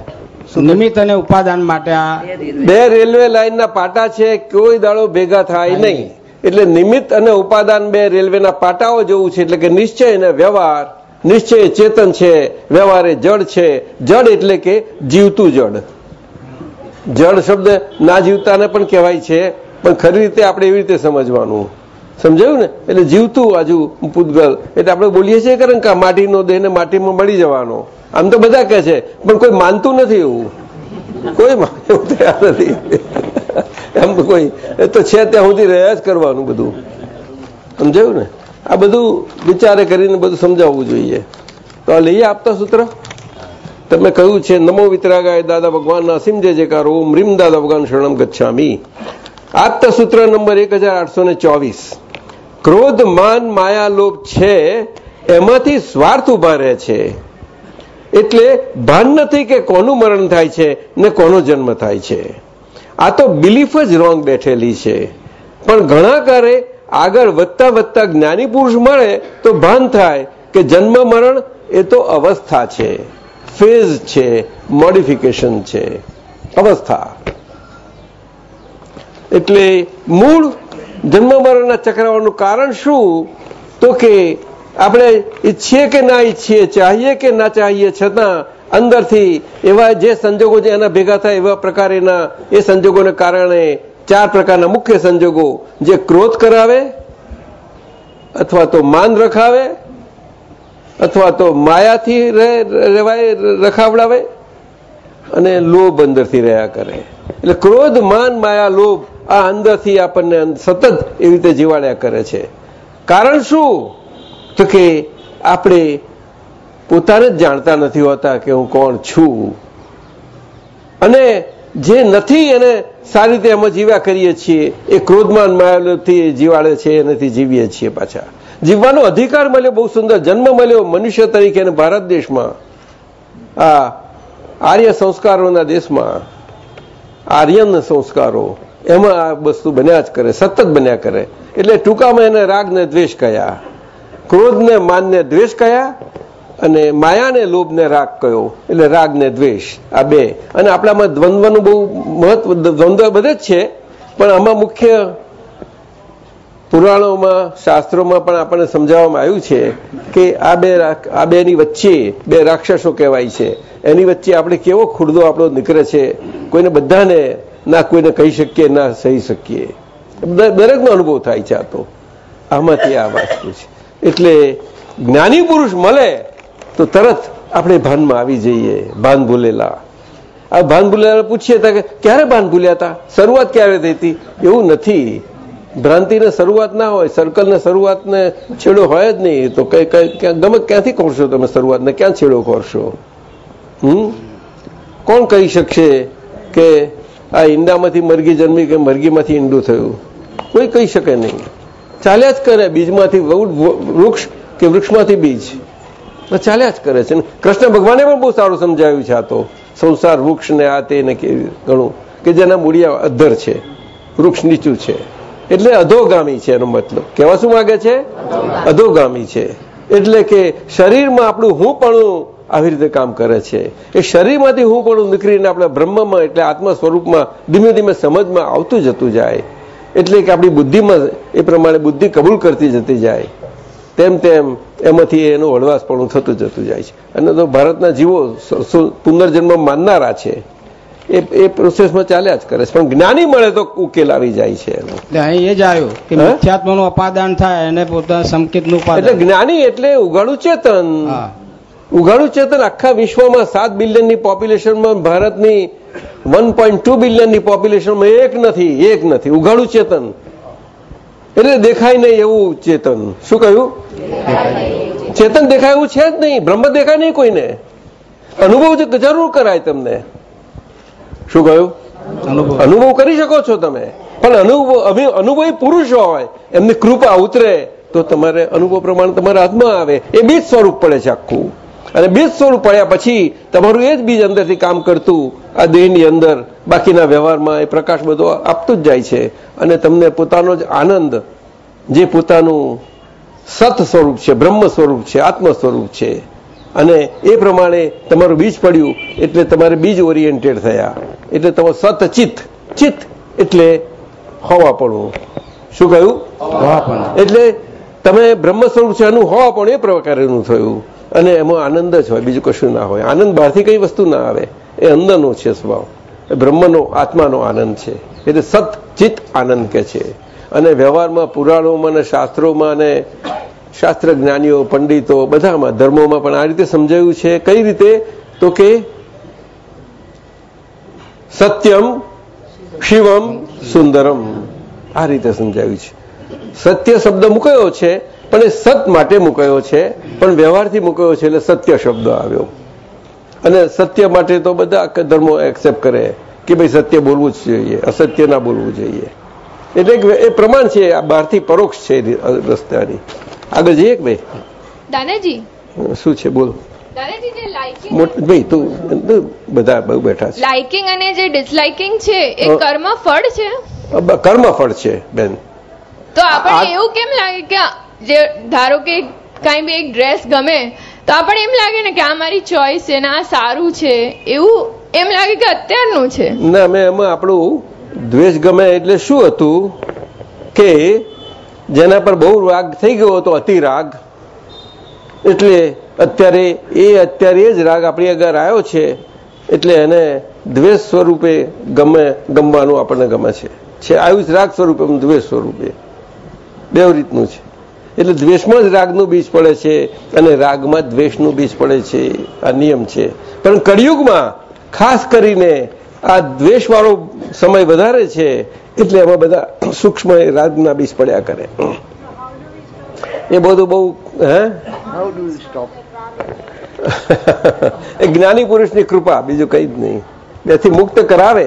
નિમિત્ત અને ઉપાદાન માટે આ બે રેલવે લાઈનના પાટા છે કોઈ દાડો ભેગા થાય નહીં. એટલે નિમિત્ત અને ઉપાદાન બે રેલવેના પાટાઓ જેવું છે એટલે કે નિશ્ચય અને વ્યવહાર. નિશ્ચય ચેતન છે વ્યવહાર એ જડ છે. જડ એટલે કે જીવતું જડ જડ શબ્દ ના જીવતાને પણ કહેવાય છે, પણ ખરી રીતે આપણે એવી રીતે સમજવાનું. સમજાયું ને? એટલે જીવતું આજુ પૂતગલ. એટલે આપણે બોલીએ છીએ કારણ કે માટીનો દેહ ને માટીમાં મળી જવાનો. આમ તો બધા કહે છે, પણ કોઈ માનતું નથી એવું. કોઈ માને તૈયાર નથી. એમ કોઈ એ તો છે ત્યાં સુધી રહ્યા જ કરવાનું બધું. સમજાયું ને? આ બધું વિચારે કરીને બધું સમજાવવું જોઈએ. તો લઈએ આપતા સૂત્ર? તમે કહ્યું છે, નમો વિતરાગાય દાદા ભગવાનના અસીમ જય જયકાર, ઓમ રીમ દાદા ભગવાન શરણમ ગચ્છામી. આપતા સૂત્ર નંબર એક ક્રોધ, માન, માયા, લોભ છે, એમાંથી સ્વાર્થ ઊભા રહે છે. એટલે ભાન નથી કે કોનું મરણ થાય છે ને કોનો જન્મ થાય છે. આ તો બિલીફ જ રોંગ બેઠેલી છે. પણ ઘણા કારે આગળ વધતા વધતા જ્ઞાની પુરુષ મળે તો ભાન થાય કે જન્મ મરણ એ તો અવસ્થા છે. ફેઝ છે, મોડિફિકેશન છે, અવસ્થા. એટલે મૂળ જન્મ મરણના ચક્રવાનું કારણ શું? તો કે આપણે ઈચ્છીએ કે ના ઈચ્છીએ, ચાહીએ કે ના ચાહીએ છતાં અંદરથી એવા જે સંજોગો જે એના ભેગા થાય એવા પ્રકારેના એ સંજોગોને કારણે ચાર પ્રકારના મુખ્ય સંજોગો, જે ક્રોધ કરાવે અથવા તો માન રખાવે અથવા તો માયાથી રહેવાય રખાવડાવે અને લોભ અંદરથી રહ્યા કરે. એટલે ક્રોધ, માન, માયા, લોભ આ અંદરથી આપણને સતત એવી રીતે જીવાડ્યા કરે છે. કારણ શું? તો કે આપણે પોતાને જ જાણતા નથી હોતા કે હું કોણ છું. અને જે નથી એને સારી રીતે એમાં જીવ્યા કરીએ છીએ, એ ક્રોધમાન માયાલોથી જીવાડે છે, એનાથી જીવીએ છીએ પાછા. જીવવાનો અધિકાર મળ્યો, બહુ સુંદર જન્મ મળ્યો મનુષ્ય તરીકે અને ભારત દેશમાં. આ આર્ય સંસ્કારોના દેશમાં, આર્યન સંસ્કારો, એમાં આ વસ્તુ બન્યા જ કરે, સતત બન્યા કરે. એટલે ટૂંકામાં એને રાગ ને દ્વેષ કયા ક્રોધને માનને દ્વેષ કયા, અને માયાને લોભને રાગ કયો, એટલે રાગ ને દ્વેષ, આ બે. અને આપણામાં દ્વંદ્વનું બહુ મહત્વ, દ્વંદ્વ બધે જ છે, પણ આમાં મુખ્ય પુરાણોમાં, શાસ્ત્રોમાં પણ આપણને સમજાવવામાં આવ્યું છે કે આ બે આ બેની વચ્ચે બે રાક્ષસો કહેવાય છે. એની વચ્ચે આપણે કેવો ખુરદો આપણો નીકળે છે, કોઈને બધાને ના કોઈને કહી શકીએ, ના સહી શકીએ. દરેકનો અનુભવ થાય છે આ તો. આમાંથી આ વસ્તુ છે. એટલે જ્ઞાની પુરુષ મળે તો તરત આપણે ભાનમાં આવી જઈએ, ભાન ભૂલેલા. આ ભાન ભૂલેલા પૂછીએ કે, ક્યારે ભાન ભૂલ્યા હતા? શરૂઆત ક્યારે થઈ હતી? એવું નથી. ભ્રાંતિને શરૂઆત ના હોય, સર્કલને શરૂઆતને છેડો હોય જ નહીં. તો કઈ કઈ ગમે ક્યાંથી કરશો તમે શરૂઆતને? ક્યાં છેડો કરશો હમ? કોણ કહી શકશે કે આ ઈંડામાંથી મરઘી જન્મી કે મરઘીમાંથી ઈંડું થયું? કોઈ કહી શકે નહીં. ચાલ્યા જ કરે બીજમાંથી વૃક્ષ કે વૃક્ષમાંથી બીજ. ચાલ્યા જ કરે છે. કૃષ્ણ ભગવાને પણ બહુ સારું સમજાવ્યું છે આ તો. સંસાર વૃક્ષ ને આ તે ને કેવી ઘણું કે જેના મૂળિયા અધર છે. વૃક્ષ નીચું છે. એટલે અધોગામી છે એનો મતલબ. કેવા શું માંગે છે? અધોગામી છે. એટલે કે શરીરમાં આપણું હું પણ આવી રીતે કામ કરે છે. એ શરીરમાંથી હું પણ નીકળીને આપણા બ્રહ્મમાં એટલે આત્મા સ્વરૂપમાં ધીમે ધીમે સમજમાં આવતું જતું જાય. એટલે કે આપણી બુદ્ધિમાં એ પ્રમાણે બુદ્ધિ કબૂલ કરતી જતી જાય. તેમ તેમ એમાંથી એનું હળવાશપણું થતું જતું જાય છે. અને તો ભારતના જીવો પુનર્જન્મ માનનારા છે. એ એ પ્રોસેસમાં ચાલ્યા જ કરે છે. પણ જ્ઞાની મળે તો ઉકેલ આવી જાય છે એટલે અહીં એ જ આવ્યું કે મિથ્યાત્માનું અપાદાન થાય અને પોતાના સંકેતનું એટલે જ્ઞાની એટલે ઉઘાડું ચેતન. ઉઘાડું ચેતન આખા વિશ્વમાં સાત બિલિયનની પોપ્યુલેશનમાં ભારતની વન પોઈન્ટ ટુ બિલિયનની પોપ્યુલેશનમાં એક નથી એક નથી. ઉઘાડું ચેતન. એટલે દેખાય નહીં એવું ચેતન. શું કહ્યું? ચેતન દેખાય એવું છે જ નહીં. બ્રહ્મ દેખાય નહીં કોઈને. અનુભવ જરૂર કરાય તમને. શું કહ્યું? અનુભવ. કરી શકો છો તમે. પણ અનુભવ અનુભવી પુરુષ હોય એમની કૃપા ઉતરે તો તમારે અનુભવ પ્રમાણે તમારા હાથમાં આવે. એ બીજ સ્વરૂપ પડે છે આખું. અને બીજ સ્વરૂપ પડ્યા પછી તમારું એ જ બીજ અંદરથી કામ કરતું આ દેહની અંદર બાકીના વ્યવહારમાં એ પ્રકાશ બધો આપતું જ જાય છે. અને તમને પોતાનો જ આનંદ જે પોતાનું સત સ્વરૂપ છે બ્રહ્મ સ્વરૂપ છે આત્મ સ્વરૂપ છે. અને એ પ્રમાણે તમારું બીજ પડ્યું એટલે તમારે બીજ ઓરિએન્ટેડ થયા. એટલે તમે સત ચિત્ત. એટલે પડવું શું કહ્યું? એટલે તમે બ્રહ્મ સ્વરૂપ છે એનું હોવા પણ એ પ્રકારનું થયું. અને એમાં આનંદ જ હોય બીજું કશું ના હોય. આનંદ બહારથી કઈ વસ્તુ ના આવે. એ અંદરનો છે સ્વભાવ. એ બ્રહ્મનો આત્માનો આનંદ છે. એટલે સત ચિત્ત આનંદ કે છે. અને વ્યવહારમાં પુરાણોમાં અને શાસ્ત્રોમાં અને શાસ્ત્ર જ્ઞાનીઓ પંડિતો બધામાં ધર્મોમાં પણ આ રીતે સમજાયું છે. કઈ રીતે? તો કે સત્યમ શિવમ સુંદરમ. આ રીતે સમજાવ્યું છે. સત્ય શબ્દ મૂકાયો છે પણ એ સત માટે મૂકાયો છે પણ વ્યવહારથી મૂકાયો છે એટલે સત્ય શબ્દ આવ્યો. અને સત્ય માટે તો બધા ધર્મો એક્સેપ્ટ કરે કે ભાઈ સત્ય બોલવું જ જોઈએ અસત્ય ના બોલવું જોઈએ. એટલે એ પ્રમાણ છે આ બહારથી પરોક્ષ છે રસ્તાની. આગળ જઈએ કે ભાઈ? દાદાજી શું છે બોલ. ભાઈ તું બધા બહુ બેઠા છે. લાઇકિંગ અને જે ડિસલાઇકિંગ છે એ કર્મ ફળ છે? કર્મફળ છે બેન. તો આપણને એવું કેમ લાગે કે જે ધારો કે કઈ બી એક ડ્રેસ ગમે તો આપણને એમ લાગે ને કે આ મારી ચોઈસ છે ને આ સારું છે એવું એમ લાગે કે અત્યારનું છે? ના અમે એમાં આપણું દ્વેષ ગમે એટલે શું હતું કે જેના પર બહુ રાગ થઈ ગયો હતો અતિ રાગ એટલે અત્યારે એ અત્યારે જ રાગ આપણી આગળ આવ્યો છે, એટલે એને દ્વેષ સ્વરૂપે ગમે, ગમવાનું આપણને ગમે છે. છે આવ્યું જ રાગ સ્વરૂપે દ્વેષ સ્વરૂપે. બે રીતનું છે. એટલે દ્વેષમાં જ રાગનું બીજ પડે છે અને રાગમાં દ્વેષનું બીજ પડે છે. આ નિયમ છે. પણ કળિયુગમાં ખાસ કરીને આ દ્વેષવાળો સમય વધારે છે, એટલે એમાં બધા સૂક્ષ્મ રાગના બીજ પડ્યા કરે. એ બધું બહુ એ જ્ઞાની પુરુષની કૃપા બીજું કંઈ જ નહીં. બેથી મુક્ત કરાવે.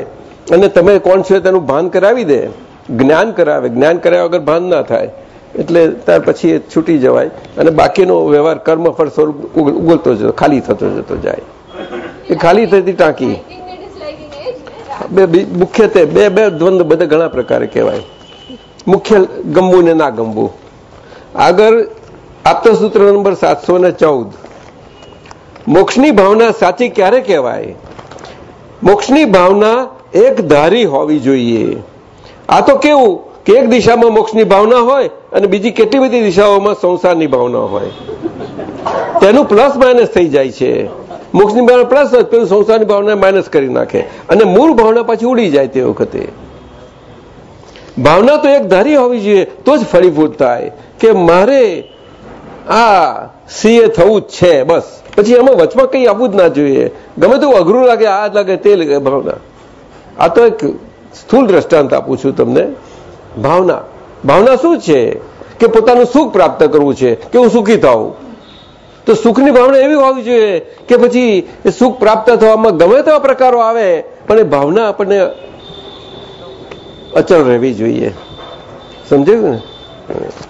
અને તમે કોણ છો તેનું ભાન કરાવી દે. જ્ઞાન કરાવે. જ્ઞાન કરાવ્યા વગર ભાન ના થાય. એટલે ત્યાર પછી એ છૂટી જવાય. અને બાકીનો વ્યવહાર કર્મફળ સ્વરૂપ ઉગલતો જતો ખાલી થતો જતો જાય. એ ખાલી થતી ટાંકી. બે મુખ્યત્વે બે બે દ્વંદ બધા ઘણા પ્રકારે કહેવાય. મુખ્ય ગમવું ને ના ગમવું. આગળ આપતા સૂત્ર નંબર સાતસો ને ચૌદ. મોક્ષની ભાવના સાચી ક્યારે કહેવાય? મોક્ષની ભાવના એક ધારી હોવી જોઈએ. આ તો કેવું કે એક દિશામાં મોક્ષની ભાવના હોય અને બીજી કેટલી બધી દિશાઓમાં સંસારની ભાવના હોય. તેનું પ્લસ માઇનસ થઈ જાય છે. મોક્ષની ભાવના પ્લસ પેલું સંસારની ભાવના માઇનસ કરી નાખે. અને મૂળ ભાવના પાછી ઉડી જાય તે વખતે. ભાવના તો એક ધારી હોવી જોઈએ, તો જ ફળીભૂત થાય કે મારે આ સીએ થવું જ છે, બસ. પછી એમાં વચમાં કંઈ આવવું જ ના જોઈએ. ગમે તેવું અઘરું લાગે, આ લાગે, તે લાગે, ભાવના. આ તો એક સ્થૂળ દ્રષ્ટાંત આપું છું તમને. ભાવના. ભાવના શું છે? કે પોતાનું સુખ પ્રાપ્ત કરવું છે, કે હું સુખી થાઉં. તો સુખની ભાવના એવી હોવી જોઈએ કે પછી એ સુખ પ્રાપ્ત થવામાં ગમે તેવા પ્રકારો આવે, પણ એ ભાવના આપણને અચળ રહેવી જોઈએ. સમજાયું ને?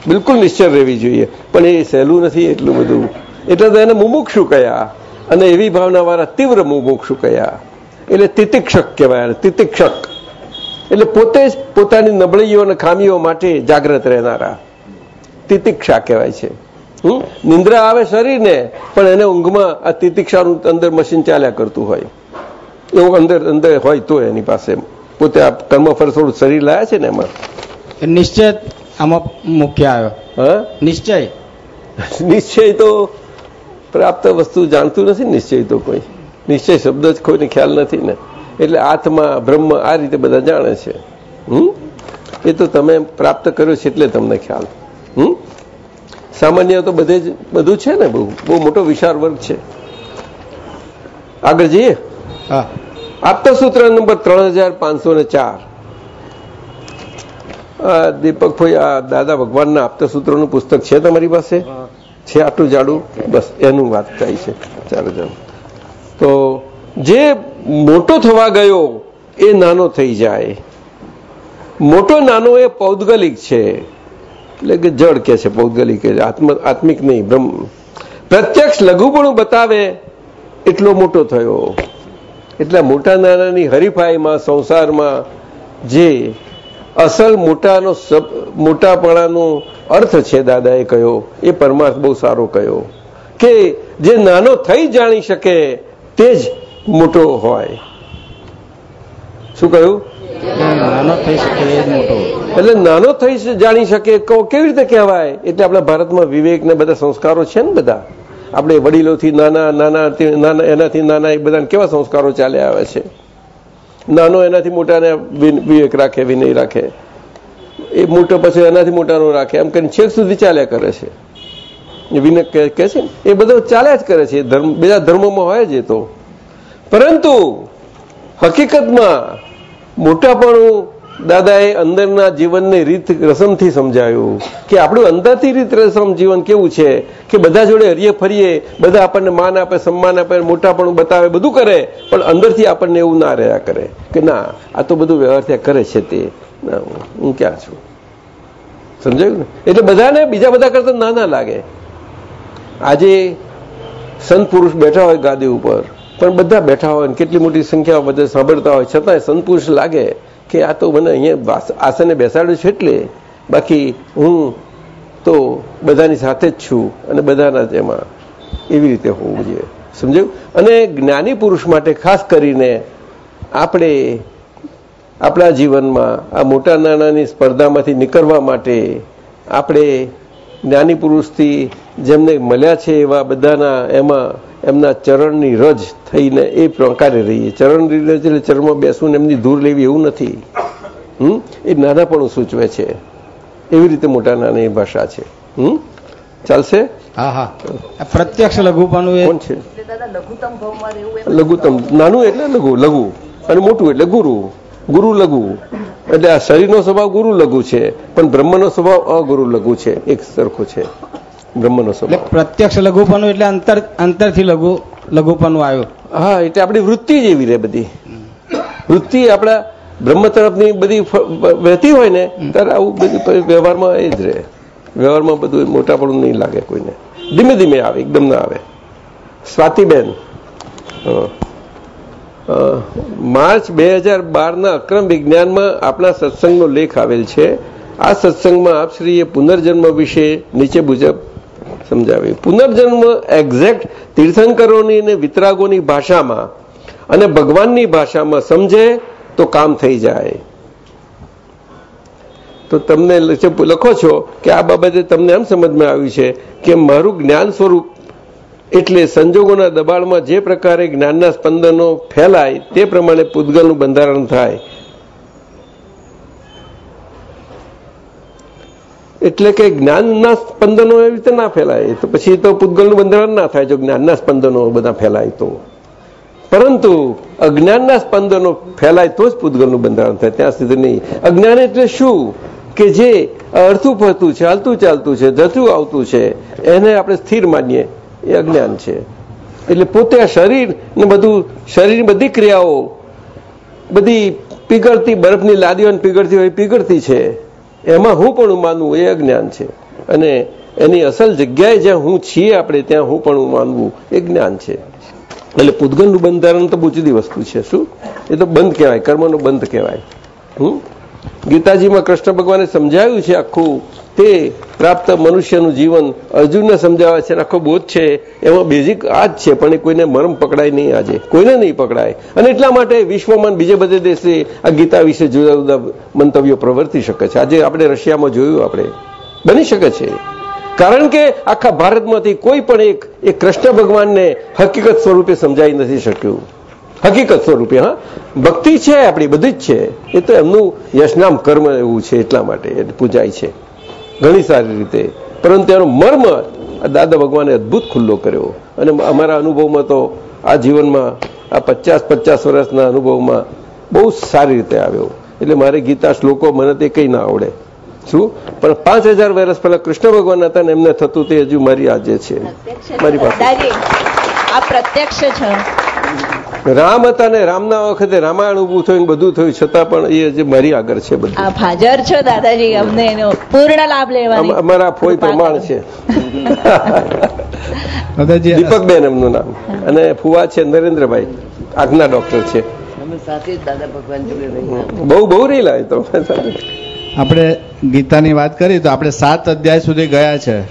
બિલકુલ નિશ્ચળ રહેવી જોઈએ. પણ એ સહેલું નથી એટલું બધું. એટલે તો એને મુમુક્ષુ કયા. અને એવી ભાવનાવાળા તીવ્ર મુમુક્ષુ કયા. એટલે તિતિક્ષક કહેવાય તિતિક્ષક. એટલે પોતે જ પોતાની નબળીઓ અને ખામીઓ માટે જાગ્રત રહેનારા. તિતિક્ષા કહેવાય છે. નિંદ્રા આવે શરીરને, પણ એને ઊંઘમાં આ તિતિક્ષાનું અંદર મશીન ચાલ્યા કરતું હોય. એવું અંદર અંદર હોય તો એની પાસે. પોતે આ કર્મફળ થોડું શરીર લાયા છે ને એમાં? નિશ્ચય આમાં મુખ્ય આવ્યો. હા? નિશ્ચય? નિશ્ચય તો પ્રાપ્ત વસ્તુ જાણતું નથી નિશ્ચય તો કોઈ. નિશ્ચય શબ્દ જ કોઈને ખ્યાલ નથી ને. એટલે આત્મા બ્રહ્મ આ રીતે બધા જાણે છે. હમ? એ તો તમે પ્રાપ્ત કર્યો છે એટલે તમને ખ્યાલ. હમ? સામાન્ય તો બધે જ બધું છે ને બહુ. બહુ મોટો વિશાળ વર્ગ છે. આગળ જઈએ? આપતા સૂત્ર નંબર ત્રણ હજાર પાંચસો ને ચાર. દીપકભાઈ આ દાદા ભગવાનના આપતા સૂત્રોનું પુસ્તક છે તમારી પાસે? છે આટલું જાડું? બસ એનું વાત થાય છે. ચાલો ચાલો. તો જે મોટો થવા ગયો એ નાનો થઈ જાય. મોટો નાનો એ પૌદ્ગલિક છે. એટલે કે જળ કે છે પૌદ્ગલિક આત્મ આત્મિક નહીં બ્રહ્મ. પ્રત્યક્ષ લઘુપણું બતાવે એટલો મોટો થયો. એટલે મોટા નાનાની હરીફાઈમાં સંસારમાં જે અસલ મોટાનો મોટાપણાનો અર્થ છે દાદાએ કહ્યો. એ પરમાર્થ બહુ સારો કહ્યો. કે જે નાનો થઈ જાણી શકે તે જ મોટો હોય. શું કહ્યું? નાનો થઈ શકે મોટો એટલે નાનો થઈ જાણી શકે કેવી રીતે કહેવાય? એટલે આપણા ભારતમાં વિવેક ને બધા સંસ્કારો છે ને બધા. આપણે વડીલોથી નાના નાના નાના એનાથી નાના એ બધા કેવા સંસ્કારો ચાલ્યા આવે છે? નાનો એનાથી મોટાને વિવેક રાખે, વિનય રાખે. એ મોટો પછી એનાથી મોટાનો રાખે. એમ કરીને છેક સુધી ચાલ્યા કરે છે. વિનય કે છે એ બધો ચાલ્યા જ કરે છે. ધર્મ બીજા ધર્મોમાં હોય જ એ તો. પરંતુ હકીકતમાં મોટાપણું દાદાએ અંદરના જીવનની રીત રસમથી સમજાયું કે આપણું અંદરથી રીત રસમ જીવન કેવું છે કે બધા જોડે હરીએ ફરીએ, બધા આપણને માન આપે, સન્માન આપે, મોટાપણું બતાવે, બધું કરે, પણ અંદરથી આપણને એવું ના રહ્યા કરે કે ના, આ તો બધું વ્યવહાર ત્યાં કરે છે તે. હું ક્યાં છું? સમજાયું ને? એટલે બધાને બીજા બધા કરતા નાના લાગે. આજે સંત પુરુષ બેઠા હોય ગાદી ઉપર, પણ બધા બેઠા હોય કેટલી મોટી સંખ્યા બધા સાંભળતા હોય, છતાંય સંત પુરુષ લાગે. કે આ તો મને અહીંયા આસને બેસાડ્યું છે એટલે બાકી હું તો બધાની સાથે જ છું અને બધાના જ એમાં એવી રીતે હોવું જોઈએ. સમજાયું? અને જ્ઞાની પુરુષ માટે ખાસ કરીને આપણે આપણા જીવનમાં આ મોટા નાનાની સ્પર્ધામાંથી નીકળવા માટે આપણે જ્ઞાની પુરુષથી જેમને મળ્યા છે એવા બધાના એમાં એમના ચરણની રજ થઈને એ પ્રકારે રહીએ. ચરણની રજ એટલે ચરણમાં બેસવું એમની દૂર લેવી એવું નથી. હમ? એ નાનાપણું સૂચવે છે. એવી રીતે મોટા નાની ભાષા છે. હમ? ચાલશે? હા હા. પ્રત્યક્ષ લઘુપણું કોણ છે? લઘુત્તમ નાનું એટલે લઘુ લઘુ. અને મોટું એટલે ગુરુ. ગુરુ લઘુ. એટલે આ શરીરનો સ્વભાવ ગુરુ લઘુ છે. પણ બ્રહ્મનો સ્વભાવ અગુરુ લઘુ છે. એક સરખો છે. બ્રહ્મનો સ્વભાવ. પ્રત્યક્ષ લઘુપણું એટલે અંતર અંતરથી લઘુ લઘુપણું આવ્યું. હા એટલે આપણી વૃત્તિ જ એવી રહે બધી. વૃત્તિ આપણા બ્રહ્મ તરફની બધી વહેતી હોય ને ત્યારે આવું બધું વ્યવહારમાં એ જ રહે. વ્યવહારમાં બધું મોટાપણું નહીં લાગે કોઈને. ધીમે ધીમે આવે એકદમ ના આવે. સ્વાતિબેન માર્ચ બે હજાર બારના અક્રમ વિજ્ઞાનમાં આપણા સત્સંગનો લેખ આવેલ છે. આ સત્સંગમાં આપશ્રીએ પુનર્જન્મ વિશે નીચે મુજબ સમજાવ્યું. પુનર્જન્મ એક્ઝેક્ટ તીર્થંકરોની અને વિતરાગોની ભાષામાં અને ભગવાનની ભાષામાં સમજે તો કામ થઈ જાય. તો તમને લખો છો કે આ બાબતે તમને એમ સમજમાં આવ્યું છે કે મારું જ્ઞાન સ્વરૂપ એટલે સંજોગોના દબાણમાં જે પ્રકારે જ્ઞાનના સ્પંદનો ફેલાય તે પ્રમાણે પૂતગલનું બંધારણ થાય. એટલે કે જ્ઞાનના સ્પંદનો એવી રીતે ના ફેલાય. તો પછી તો પૂતગલનું બંધારણ ના થાય જો જ્ઞાનના સ્પંદનો બધા ફેલાય તો. પરંતુ અજ્ઞાનના સ્પંદનો ફેલાય તો જ પૂતગલનું બંધારણ થાય. ત્યાં સુધી નહીં. અજ્ઞાન એટલે શું? કે જે અડથું ફરતું છે, હાલતું ચાલતું છે જતું આવતું છે, એને આપણે સ્થિર માનીએ. એ અજ્ઞાન છે. એટલે પોતે આ શરીર ને બધું, શરીરની બધી ક્રિયાઓ, બધી પીગળતી, બરફની લાદીઓ પીગળતી હોય પીગળતી છે. એમાં હું પણ માનવું એ અજ્ઞાન છે. અને એની અસલ જગ્યાએ જ્યાં હું છીએ આપણે, ત્યાં હું પણ માનવું એ જ્ઞાન છે. એટલે પૂતગલનું બંધારણ તો બુચદી વસ્તુ છે, શું? એ તો બંધ કહેવાય, કર્મનો બંધ કહેવાય. હમ? ગીતાજીમાં કૃષ્ણ ભગવાને સમજાવ્યું છે આખું તે પ્રાપ્ત મનુષ્યનું જીવન અર્જુનને સમજાવે છે, આખો બોધ છે, એમાં બેઝિક આ જ છે, પણ કોઈને મરમ પકડાય નહીં આજે. કોઈને નહીં પકડાય. અને એટલા માટે વિશ્વમાં બીજે બધે દેશે આ ગીતા વિશે જુદા જુદા મંતવ્યો પ્રવર્તી શકે છે. આજે આપણે રશિયામાં જોયું આપણે. બની શકે છે. કારણ કે આખા ભારતમાંથી કોઈ પણ એક એ કૃષ્ણ ભગવાનને હકીકત સ્વરૂપે સમજાઈ નથી શક્યું. હકીકત સ્વરૂપે, હા. ભક્તિ છે આપણી, બધી જ છે. એ તો એમનું યશનામ કર્મ એવું છે એટલા માટે પૂજાય છે. ઘણી સારી રીતે. પરંતુ એનો મર્મ દાદા ભગવાને અદભુત ખુલ્લો કર્યો. અને અમારા અનુભવમાં તો આ જીવનમાં આ પચાસ પચાસ વર્ષના અનુભવમાં બહુ સારી રીતે આવ્યો. એટલે મારે ગીતા શ્લોકો મને તે કંઈ ના આવડે. શું? પણ પાંચ હજાર વર્ષ પહેલા કૃષ્ણ ભગવાન હતા ને એમને થતું તે હજુ મારી આજે છે. મારી પાસે. આ પ્રત્યક્ષ છે. રામ હતા ને રામના વખતે રામાયણ ઉભું થયું બધું થયું છતાં પણ એ હજી મારી આગળ છે બધું. આપ હાજર છો દાદાજી અમને એનો પૂર્ણ લાભ લેવાની. અમારા ફોઈ પ્રમાણ છે. દાદાજી દીપકબેન એમનું નામ. અને ફુવા છે નરેન્દ્રભાઈ આજના ડોક્ટર છે. અમે સાથે જ દાદા ભગવાન જોડે રહીને બહુ બહુ રહેલા એ તો. આપણે ગીતાની વાત કરી તો આપણે સાત અધ્યાય સુધી ગયા છે.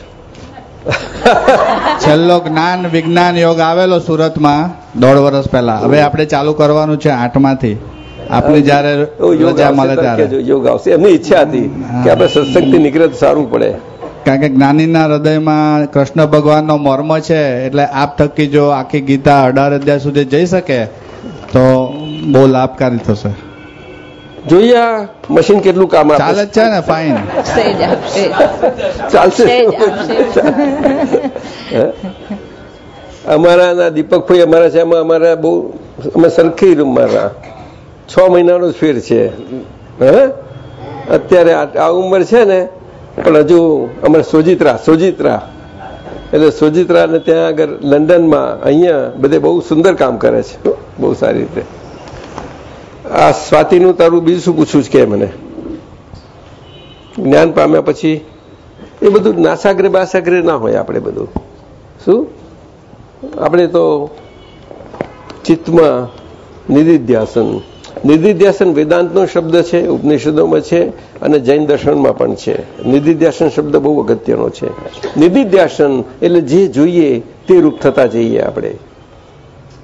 છેલ્લો જ્ઞાન વિજ્ઞાન યોગ આવેલો સુરતમાં દોઢ વર્ષ પહેલા. હવે આપણે ચાલુ કરવાનું છે આઠમાંથી. આપની જયારે રજા મળે ત્યારે. યોગ આવશે? એમની ઈચ્છા હતી કે આપણે સત્સંગથી નીકળે તો સારું પડે. કારણ કે જ્ઞાનીના હૃદયમાં કૃષ્ણ ભગવાનનો મર્મ છે એટલે આપ થકી જો આખી ગીતા અઢાર અધ્યાય સુધી જઈ શકે તો બહુ લાભકારી થશે. જોઈએ મશીન કેટલું કામ આપે ચાલે છે ને ફાઇન ચાલશે. અમારા દીપકભાઈ અમારા છે એમાં અમારા બહુ અમે સરખી રૂમમાં છ મહિનાનો જ ફેર છે. હે? અત્યારે આ આ ઉંમર છે ને પણ હજુ અમારે સોજિત્રા સોજિત્રા. એટલે સોજિત્રા ને ત્યાં આગળ લંડનમાં અહીંયા બધે બહુ સુંદર કામ કરે છે. બહુ સારી રીતે. આ સ્વાતિનું તારું બીજું શું પૂછવું છે કે મને? જ્ઞાન પામ્યા પછી એ બધું નાસાગ્રે બાસાગ્રે ના હોય આપણે બધું. શું? આપણે તો ચિત્તમાં નિધિધ્યાસન. નિધિધ્યાસન વેદાંતનો શબ્દ છે, ઉપનિષદોમાં છે અને જૈન દર્શનમાં પણ છે. નિધિધ્યાસન શબ્દ બહુ અગત્યનો છે. નિધિધ્યાસન એટલે જે જોઈએ તે રૂપ થતા જઈએ આપણે.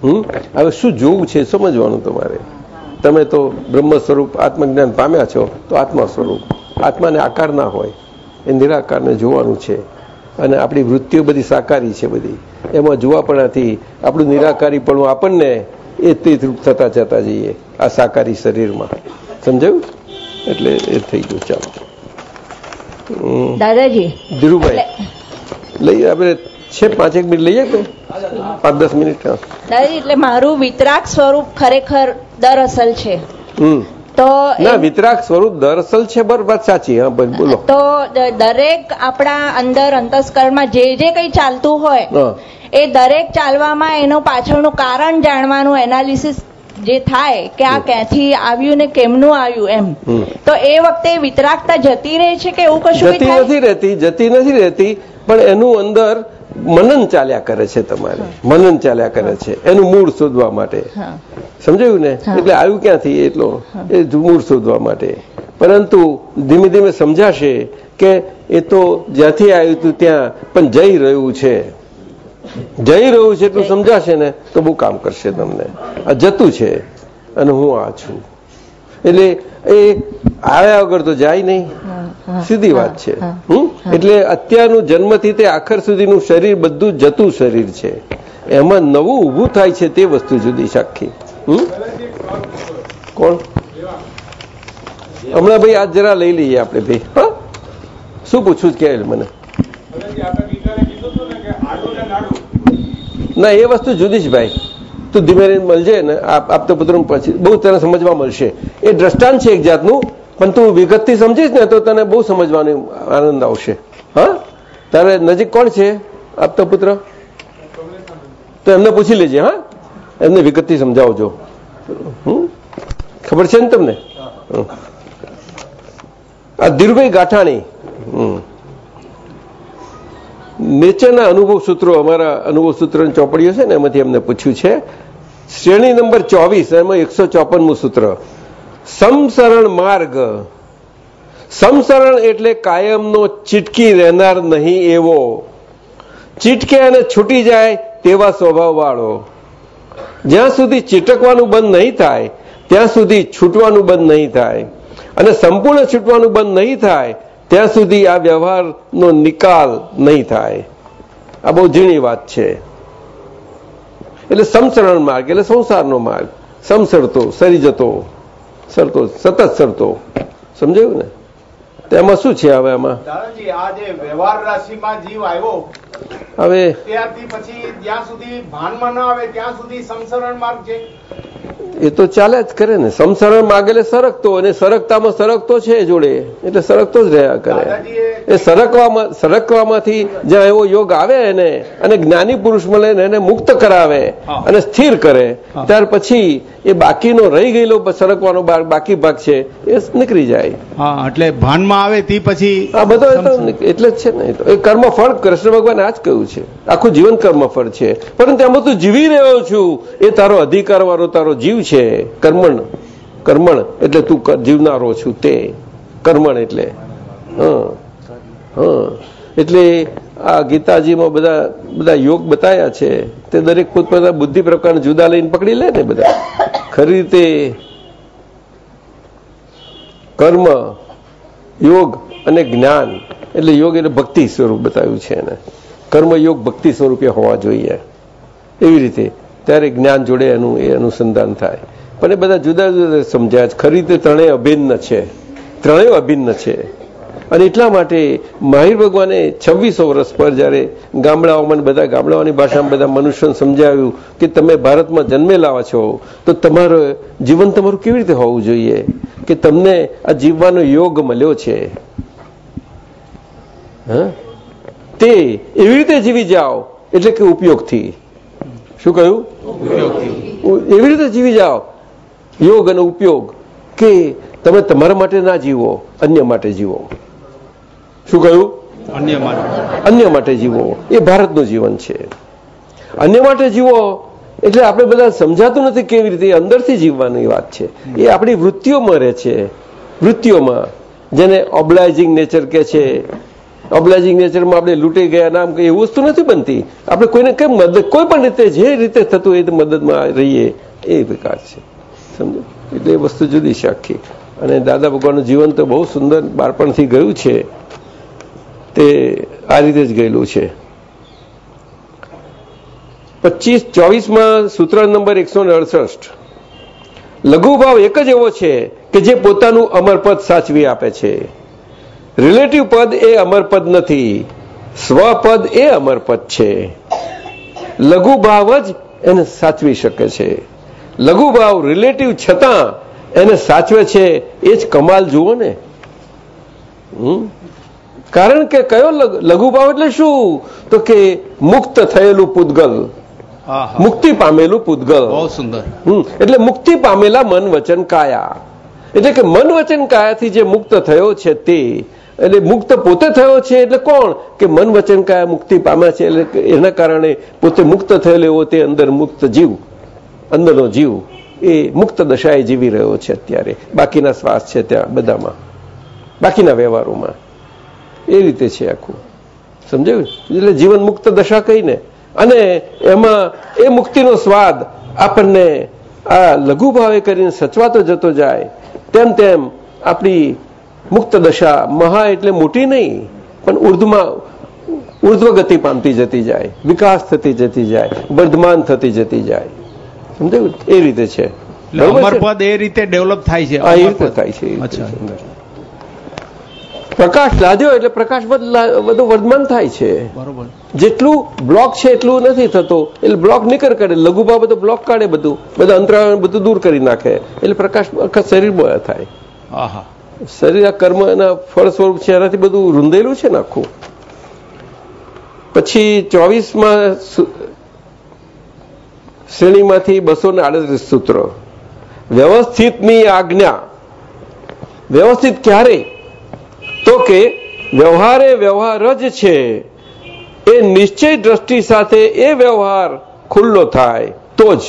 હમ? હવે શું જોવું છે સમજવાનું તમારે. તમે તો બ્રહ્મ સ્વરૂપ આત્મજ્ઞાન પામ્યા છો તો આત્મા સ્વરૂપ. આત્માને આકાર ના હોય એ નિરાકારને જોવાનું છે. અને આપણી વૃત્તિઓ બધી સાકારી છે બધી. એમાં જોવાપણાથી આપણું નિરાકારી પણ આપણને એ તે થતા જતા જઈએ આ સાકારી શરીરમાં. સમજાયું? એટલે એ થઈ ગયું. ચાલો. દાદાજી. ધીરુભાઈ લઈ આપણે છે પાંચેક મિનિટ લઈએ કે પાંચ દસ મિનિટ એટલે મારું વિતરાગ સ્વરૂપ ખરેખર દરઅસલ છે. તો ના વિતરાગ સ્વરૂપ દરસલ છે બરોબર સાચી હા બોલો. તો દરેક આપણા અંદર અંતસ્કરણમાં જે જે કંઈ ચાલતું હોય એ દરેક ચાલવામાં એનું પાછળનું કારણ જાણવાનું એનાલિસિસ જે થાય કે આ ક્યાંથી આવ્યું ને કેમનું આવ્યું એમ. તો એ વખતે વિતરાગતા જતી રહે છે કે એવું કશું જતી નથી રહેતી જતી નથી રહેતી પણ એનું અંદર મનન ચાલ્યા કરે છે તમારે. મનન ચાલ્યા કરે છે. એનું મૂળ શોધવા માટે. સમજાયું ને? એટલે આવ્યું ક્યાંથી? એટલો એ મૂળ શોધવા માટે. પરંતુ ધીમે ધીમે સમજાશે કે એ તો જ્યાંથી આવ્યું હતું ત્યાં પણ જઈ રહ્યું છે. જઈ રહ્યું છે એટલું સમજાશે ને તો બહુ કામ કરશે તમને. આ જતું છે અને હું આ છું. એટલે એ આવ્યા વગર તો જાય નહીં. સીધી વાત છે. એટલે અત્યારનું જન્મથી તે આખર સુધીનું શરીર બધું જતું શરીર છે. એમાં નવું ઊભું થાય છે તે વસ્તુ જુદી સાખી. કોણ? હમણાં ભાઈ આજ જરા લઈ લઈએ આપણે ભાઈ. હા? શું પૂછવું કે મને ના એ વસ્તુ જુદી જ ભાઈ. તું ધીમે રહીને મળજે ને આપ- પુત્ર પછી બહુ તને સમજવા મળશે. એ દ્રષ્ટાંત છે એક જાતનું પણ તું વિગતથી સમજીશ ને તો તને બહુ સમજવાનો આનંદ આવશે. હા? તારે નજીક કોણ છે આપતા પુત્ર? તો એમને પૂછી લેજે હા? એમને વિગતથી સમજાવજો. હમ? ખબર છે ને તમને. આ ધીરુભાઈ ગાંઠાણી. હમ. નીચેના અનુભવ સૂત્રો, અમારા અનુભવ સૂત્રની ચોપડીઓ છે ને, એમાંથી એમને પૂછ્યું છે. શ્રેણી નંબર ચોવીસ, એમાં એકસો ચોપનમું સૂત્ર. સમસરણ માર્ગ. સમસરણ એટલે કાયમનો ચીટકી રહેનાર નહીં એવો. ચીટકે અને છૂટી જાય તેવા સ્વભાવવાળો. જ્યાં સુધી ચીટકવાનું બંધ નહીં થાય, ત્યાં સુધી છૂટવાનું બંધ નહીં થાય. અને સંપૂર્ણ છૂટવાનું બંધ નહીં થાય ત્યાં સુધી આ વ્યવહારનો નિકાલ નહીં થાય. આ બહુ ઝીણી વાત છે. એટલે સમસરણ માર્ગ એટલે સંસારનો માર્ગ. સમસરતો સરી જતો સરતો સતત સરતો સમજાયું ને? તેમાં શું છે હવે આમાં? દાદાજી વ્યવહાર રાશિમાં જીવ આવ્યો હવે ત્યારથી પછી જ્યાં સુધી ભાનમાં ન આવે ત્યાં સુધી સંસરણ માર્ગ છે. એ તો ચાલે જ કરે ને. સમસરણ માગેલે સરકતો અને સરકતામાં સરકતો છે જોડે. એટલે સરકતો જ રહ્યા કરે. એ સરકવામાં સરકવામાંથી જ્યાં એવો યોગ આવે એને અને જ્ઞાની પુરુષ મળે ને એને મુક્ત કરાવે અને સ્થિર કરે ત્યાર પછી એ બાકીનો રહી ગયેલો સરકવાનો બાકી ભાગ છે એ નીકળી જાય. એટલે ભાનમાં આવે તે પછી આ બધો એટલે જ છે ને એ કર્મ ફળ કૃષ્ણ ભગવાન આ જ કહ્યું છે. આખું જીવન કર્મ ફળ છે. પરંતુ એમાં તું જીવી રહ્યો છું. એ તારો અધિકાર વાળો તારો જીવ છે, કર્મણ કર્મણ એટલે તું જીવનારો છું તે, કર્મણ એટલે. એટલે આ ગીતાજીમાં બધા બધા યોગ બતાવ્યા છે, તે દરેક પોતપોતા બુદ્ધિ પ્રકારને જુદા લઈને પકડી લે ને બધા. ખરી રીતે કર્મ, યોગ અને જ્ઞાન એટલે યોગ એટલે ભક્તિ સ્વરૂપ બતાવ્યું છે એને. કર્મ, યોગ, ભક્તિ સ્વરૂપે હોવા જોઈએ. એવી રીતે ત્યારે જ્ઞાન જોડે એનું, એ અનુસંધાન થાય. પણ એ બધા જુદા જુદા સમજાય છે. ખરી રીતે ત્રણેય અભિન્ન છે. ત્રણેય અભિન્ન છે. અને એટલા માટે માહિર ભગવાને છવ્વીસો વર્ષ પર જ્યારે ગામડાઓમાં બધા ગામડાઓની ભાષામાં બધા મનુષ્યોને સમજાવ્યું કે તમે ભારતમાં જન્મેલા છો, તો તમારું જીવન તમારું કેવી રીતે હોવું જોઈએ? કે તમને આ જીવવાનો યોગ મળ્યો છે? હા? તે એવી રીતે જીવી જાઓ, એટલે કે ઉપયોગથી. શું કહ્યું? એવી રીતે જીવી જાઓ. યોગ અને ઉપયોગ કે તમે તમારા માટે ના જીવો અન્ય માટે જીવો. શું કહ્યું? અન્ય માટે. અન્ય માટે જીવો. એ ભારતનું જીવન છે. અન્ય માટે જીવો એટલે આપણે બધા સમજાતું નથી કેવી રીતે અંદરથી જીવવાની વાત છે. એ આપણી વૃત્તિઓમાં રહે છે. વૃત્તિઓમાં જેને ઓબ્લાઇઝિંગ નેચર કે છે ઓબ્લાઇઝિંગ નેચરમાં આપણે લૂંટી ગયા નામ કે એવું વસ્તુ નથી બનતી. આપણે કોઈને કેમ મદદ કોઈ પણ રીતે જે રીતે થતું એ મદદમાં રહીએ, એ પ્રકાર છે. સમજો? એટલે એ વસ્તુ જુદી છે આખી. અને દાદા ભગવાનનું જીવન તો બહુ સુંદર બાળપણથી ગયું છે. તે આ રીતે જ ગયેલું છે. પચીસ, ચોવીસમાં સૂત્ર નંબર એકસો ને અડસઠ. લઘુભાવ એક જ એવો છે કે જે પોતાનું અમરપદ સાચવી આપે છે. રિલેટિવ પદ એ અમરપદ નથી. સ્વપદ એ અમરપદ છે. લઘુભાવ જ એને સાચવી શકે છે. લઘુભાવ રિલેટિવ છતાં એને સાચવે છે એ જ કમાલ જુઓ ને. કારણ કે કયો લઘ- લઘુભાવ એટલે શું? તો કે મુક્ત થયેલું પૂતગલ. મુક્તિ પામેલું પૂતગલ. બહુ સુંદર. એટલે મુક્તિ પામેલા મન વચન કાયા. એટલે કે મન વચન કાયાથી જે મુક્ત થયો છે તે એટલે મુક્ત પોતે થયો છે એટલે કોણ? કે મન વચન કાયા મુક્તિ પામ્યા છે એટલે એના કારણે પોતે મુક્ત થયેલો એવો તે અંદર મુક્ત જીવ, અંદરનો જીવ, એ મુક્ત દશાએ જીવી રહ્યો છે અત્યારે. બાકીના શ્વાસ છે ત્યાં બધામાં. બાકીના વ્યવહારોમાં. એ રીતે છે આખું. સમજાયું? એટલે જીવન મુક્ત દશા કહીને. અને એમાં એ મુક્તિનો સ્વાદ આપણને આ લઘુભાવે કરીને સચવાતો જતો જાય. તેમ તેમ આપણી મુક્ત દશા. મહા એટલે મોટી નહીં પણ ઉર્ધમાં ઉર્ધ્વ ગતિ પામતી જતી જાય વિકાસ થતી જતી જાય વર્ધમાન થતી જતી જાય. સમજાયું? એ રીતે છે? અમરપદ એ રીતે ડેવલપ થાય છે એ રીતે થાય છે પ્રકાશ લાદ્યો એટલે પ્રકાશ બધું વર્ધમાન થાય છે. બરોબર. જેટલું બ્લોક છે એટલું નથી થતો. એટલે બ્લોક નીકળ કરે લઘુભા બધો બ્લોક કાઢે બધું. બધા અંતરાળ બધું દૂર કરી નાખે. એટલે પ્રકાશ આખા શરીરમાં થાય. આહા. શરીર આ કર્મના ફળ સ્વરૂપ છે, એનાથી બધું રૂંધેલું છે ને આખું. પછી ચોવીસમાં શ્રેણીમાંથી બસો ને આડત્રીસ સૂત્ર. વ્યવસ્થિતની આજ્ઞા. વ્યવસ્થિત ક્યારે? તો કે વ્યવહારે વ્યવહાર જ છે. એ નિશ્ચય દ્રષ્ટિ સાથે એ વ્યવહાર ખુલ્લો થાય તો જ.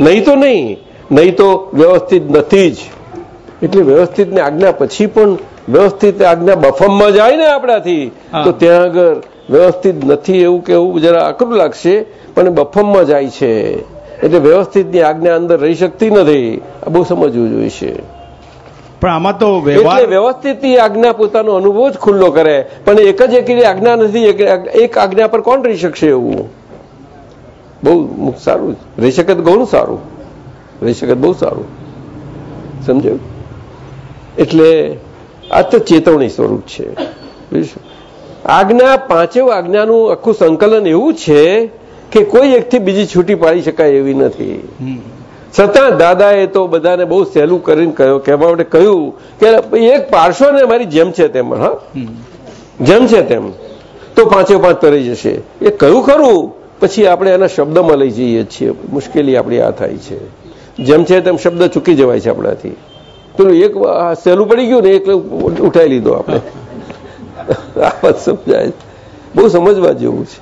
નહીં તો નહીં. નહીં તો વ્યવસ્થિત નથી જ. એટલે વ્યવસ્થિતની આજ્ઞા પછી પણ વ્યવસ્થિત આજ્ઞા બફમમાં જાય ને આપણાથી તો ત્યાં આગળ વ્યવસ્થિત નથી એવું કેવું જરા આકરું લાગશે પણ બફમમાં જાય છે. એટલે વ્યવસ્થિતની આજ્ઞા અંદર રહી શકતી નથી. આ બહુ સમજવું જોઈશે. પણ આમાં તો એટલે વ્યવસ્થિત આજ્ઞા પોતાનો અનુભવ જ ખુલ્લો કરે. પણ એક જ એક આજ્ઞા નથી એક- એક આજ્ઞા પર કોણ રહી શકશે એવું? બહુ સારું. રહી શકે તો ઘણું સારું. રહી શકે બહુ સારું. સમજાયું? એટલે આ તો ચેતવણી સ્વરૂપ છે. આજ્ઞા પાંચેવ આજ્ઞાનું આખું સંકલન એવું છે કે કોઈ એકથી બીજી છૂટી પાડી શકાય એવી નથી. છતાં દાદાએ તો બધાને બહુ સહેલું કરીને કહ્યું કહેવા માટે કહ્યું કે એક પારસો ને મારી જેમ છે તેમ હા? જેમ છે તેમ. તો પાંચે પાંચ તરી જશે. એ કહ્યું ખરું પછી આપણે એના શબ્દમાં લઈ જઈએ છીએ. મુશ્કેલી આપણી આ થાય છે. જેમ છે તેમ શબ્દ ચૂકી જવાય છે આપણાથી. પેલું એક સહેલું પડી ગયું ને એટલે ઉઠાઈ લીધો આપણે. આ વાત સમજાય. બહુ સમજવા જેવું છે.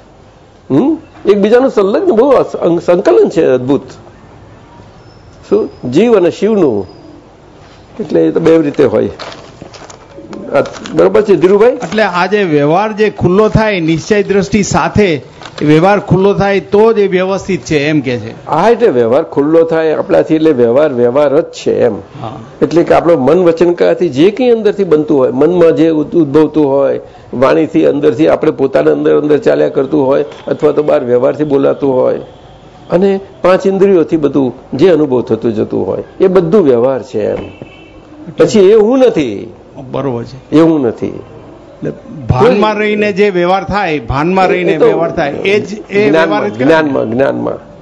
હમ? એકબીજાનું સંલગ્ન બહુ સંકલન છે અદભુત. શું? જીવ અને શિવનું. એટલે એ તો બે રીતે હોય. બરોબર છે ધીરુભાઈ? એટલે આ જે વ્યવહાર જે ખુલ્લો થાય નિશ્ચય દ્રષ્ટિ સાથે વ્યવહાર ખુલ્લો થાય તો જ એ વ્યવસ્થિત છે એમ કે છે. હા એટલે વ્યવહાર ખુલ્લો થાય આપણાથી એટલે વ્યવહાર વ્યવહાર જ છે એમ. એટલે કે આપણો મન વચન કયાથી જે કંઈ અંદરથી બનતું હોય મનમાં જે ઉદ્ભવતું હોય વાણીથી અંદરથી આપણે પોતાના અંદર અંદર ચાલ્યા કરતું હોય અથવા તો બહાર વ્યવહારથી બોલાતું હોય અને પાંચ ઇન્દ્રિયોથી બધું જે અનુભવ થતું જતું હોય એ બધું વ્યવહાર છે એમ. પછી એ હું નથી. બરોબર છે. એવું નથી. ભાનમાં રહીને જે વ્યવહાર થાય ભાનમાં રહીને વ્યવહાર થાય એ જ એ. જ્ઞાનમાં જ્ઞાનમાં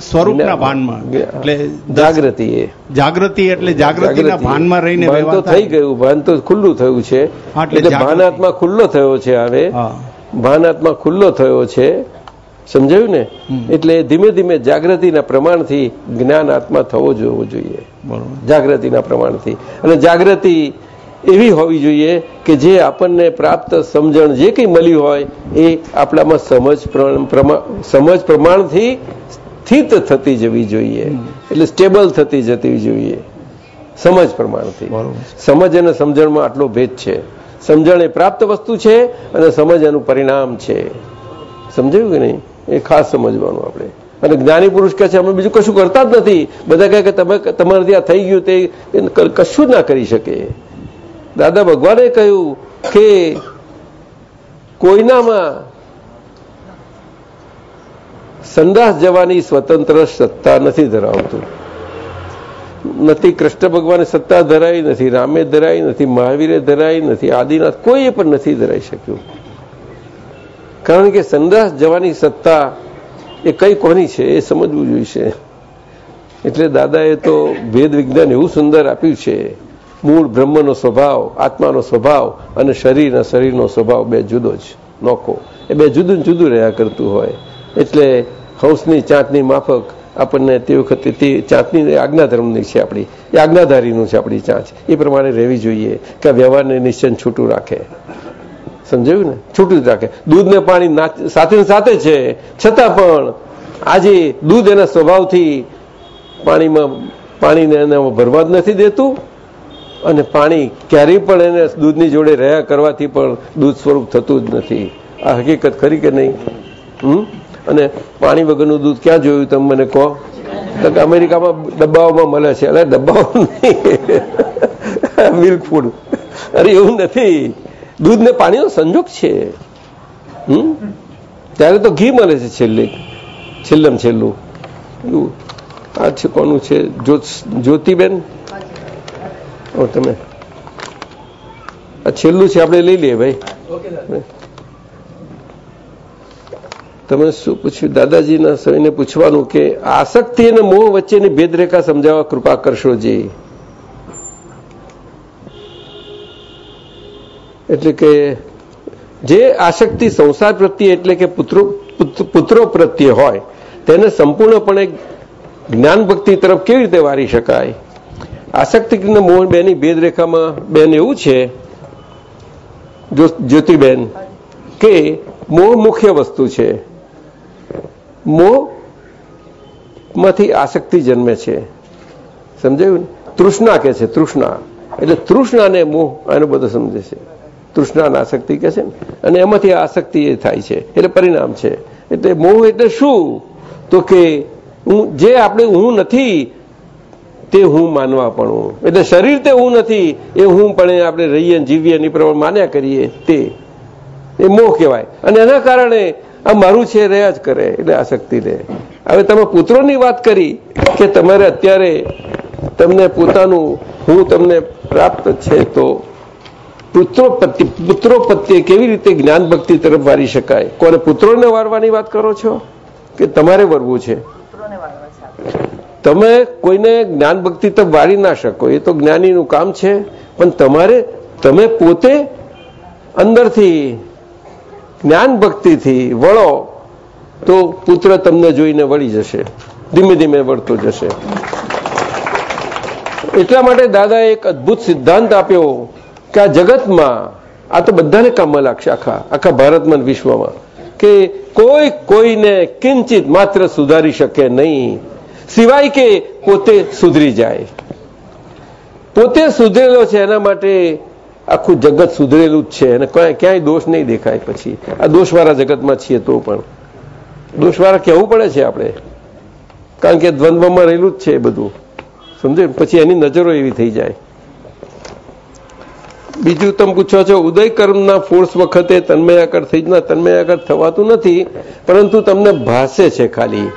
સ્વરૂપના ભાનમાં. એટલે જાગૃતિ એ. જાગૃતિ એટલે જાગૃતિના ભાનમાં રહીને ભાન તો થઈ ગયું ભાન તો ખુલ્લું થયું છે. એટલે ભાનાત્મા ખુલ્લો થયો છે હવે. ભાનાત્મા ખુલ્લો થયો છે. સમજાયું ને? એટલે ધીમે ધીમે જાગૃતિના પ્રમાણથી જ્ઞાન આત્મા થવો જોવો જોઈએ. જાગૃતિના પ્રમાણથી. અને જાગૃતિ એવી હોવી જોઈએ કે જે આપણને પ્રાપ્ત સમજણ જે કંઈ મળ્યું હોય એ આપણામાં સમજ સમજ પ્રમાણથી સ્થિત થતી જવી જોઈએ. એટલે સ્ટેબલ થતી જતી જોઈએ. સમજ પ્રમાણથી. સમજ અને સમજણમાં આટલો ભેદ છે. સમજણ એ પ્રાપ્ત વસ્તુ છે અને સમજ એનું પરિણામ છે. સમજાયું કે નહીં? એ ખાસ સમજવાનું આપણે. અને જ્ઞાની પુરુષ કહે છે અમે બીજું કશું કરતા જ નથી. બધા કહે કે તમે તમારાથી આ થઈ ગયું તે કશું જ ના કરી શકે. દાદા ભગવાને કહ્યું કે કોઈનામાં સંદાસ જવાની સ્વતંત્ર સત્તા નથી ધરાવતું. નથી કૃષ્ણ ભગવાને સત્તા ધરાવી નથી, રામે ધરાવી નથી, મહાવીરે ધરાવી નથી, આદિનાથ કોઈએ પણ નથી ધરાઈ શક્યું. કારણ કે સંદાસ જવાની સત્તા એ કઈ કોની છે એ સમજવું જોઈશે. એટલે દાદાએ તો ભેદ વિજ્ઞાન એવું સુંદર આપ્યું છે મૂળ બ્રહ્મનો સ્વભાવ, આત્માનો સ્વભાવ અને શરીરના શરીરનો સ્વભાવ બે જુદો જ નોખો. એ બે જુદું જુદું રહ્યા કરતું હોય. એટલે હંસની ચાંટની માફક આપણને તે વખતે તે ચાંચની આજ્ઞાધર્મની છે આપણી. એ આજ્ઞાધારીનું છે આપણી ચાંચ. એ પ્રમાણે રહેવી જોઈએ કે વ્યવહારને નિશ્ચય છૂટું રાખે. સમજાયું ને? છૂટું રાખે. દૂધ ને પાણી સાથે સાથે છે. છતાં પણ આજે દૂધ એના સ્વભાવથી પાણીમાં, પાણીને એને ભરવા જ નથી દેતું. અને પાણી ક્યારેય પણ એને દૂધની જોડે રહ્યા કરવાથી પણ દૂધ સ્વરૂપ થતું જ નથી. આ હકીકત ખરી કે નહીં? હમ? અને પાણી વગરનું દૂધ ક્યાં જોયું તમે મને કહો? તો કે અમેરિકામાં ડબ્બાઓમાં મળે છે. અરે ડબ્બાઓ મિલ્ક ફૂડ. અરે એવું નથી. દૂધ ને પાણીનો સંજોગ છે. હમ? ત્યારે તો ઘી મળે છે છેલ્લે. છેલ્લમ છેલ્લું. આ છે કોનું છે? જ્યોતિબેન? ઓ તમે. આ છેલ્લું છે આપણે લઈ લઈએ ભાઈ. તમે શું પૂછ્યું? દાદાજીના સમયને પૂછવાનું કે આસક્તિ અને મોહ વચ્ચેની ભેદરેખા સમજાવવા કૃપા કરશો જી. એટલે કે જે આસક્તિ સંસાર પ્રત્યે એટલે કે પુત્રો પુત્રો પ્રત્યે હોય તેને સંપૂર્ણપણે જ્ઞાન ભક્તિ તરફ કેવી રીતે વારી શકાય? આસક્તિ અને મોહ બેની ભેદરેખામાં બેન એવું છે જ્યોતિબેન કે મોહ મુખ્ય વસ્તુ છે. મોહમાંથી આસક્તિ જન્મે છે. સમજાયું તૃષ્ણા કે છે, તૃષ્ણા. એટલે તૃષ્ણાને મોહ આનો બધો સમજે છે. તૃષ્ણા અને આસક્તિ કે છે અને એમાંથી આસક્તિ એ થાય છે. એટલે પરિણામ છે. એટલે મોહ એટલે શું? તો કે હું, જે આપણે, હું નથી તે હું માનવા પણ એટલે શરીર તે હું નથી, એ હું પણ આપણે રહીએ જીવીએ ની પ્રમાણે માન્યા કરીએ તે. એ મોહ કહેવાય. અને એના કારણે આ મારું છે રહ્યા જ કરે, એટલે આસક્તિ રહે હવે તમે પુત્રોની વાત કરી કે તમારે અત્યારે તમને પોતાનું હું તમને પ્રાપ્ત છે તો પુત્રો પ્રત્યે પુત્રો પ્રત્યે કેવી રીતે જ્ઞાન ભક્તિ તરફ વારી શકાય? કોને પુત્રોને વારવાની વાત કરો છો? કે તમારે વરવું છે? તમે કોઈને જ્ઞાન ભક્તિ તો વાળી ના શકો, એ તો જ્ઞાનીનું કામ છે, પણ તમારે, તમે પોતે અંદરથી જ્ઞાન ભક્તિથી વળો, તો પુત્ર તમને જોઈને વળી જશે, ધીમે ધીમે વળતો જશે. એટલા માટે દાદા એક અદભુત સિદ્ધાંત આપ્યો કે આ જગતમાં, આ તો બધાને કામમાં લાગશે, આખા આખા ભારતમાં વિશ્વમાં, કે કોઈ કોઈને કિંચિત માત્ર સુધારી શકે નહીં. સિવાય કે પોતે સુધરી જાય. પોતે સુધરેલો છે એના માટે આખું જગત સુધરેલું જ છે અને ક્યાંય દોષ નહીં દેખાય પછી. આ દોષવાળા જગતમાં છીએ તો પણ. દોષવાળા કહેવું પડે છે આપણે. કારણ કે દ્વંદ્વમાં રહેલું જ છે એ બધું. સમજે? પછી એની નજરો એવી થઈ જાય. બીજું તમે પૂછો છો ઉદય કર્મના ફોર્સ વખતે તન્મયાકર થઈ ના તન્મયાકર થવાતું નથી, પરંતુ તમને ભાસે છે ખાલી.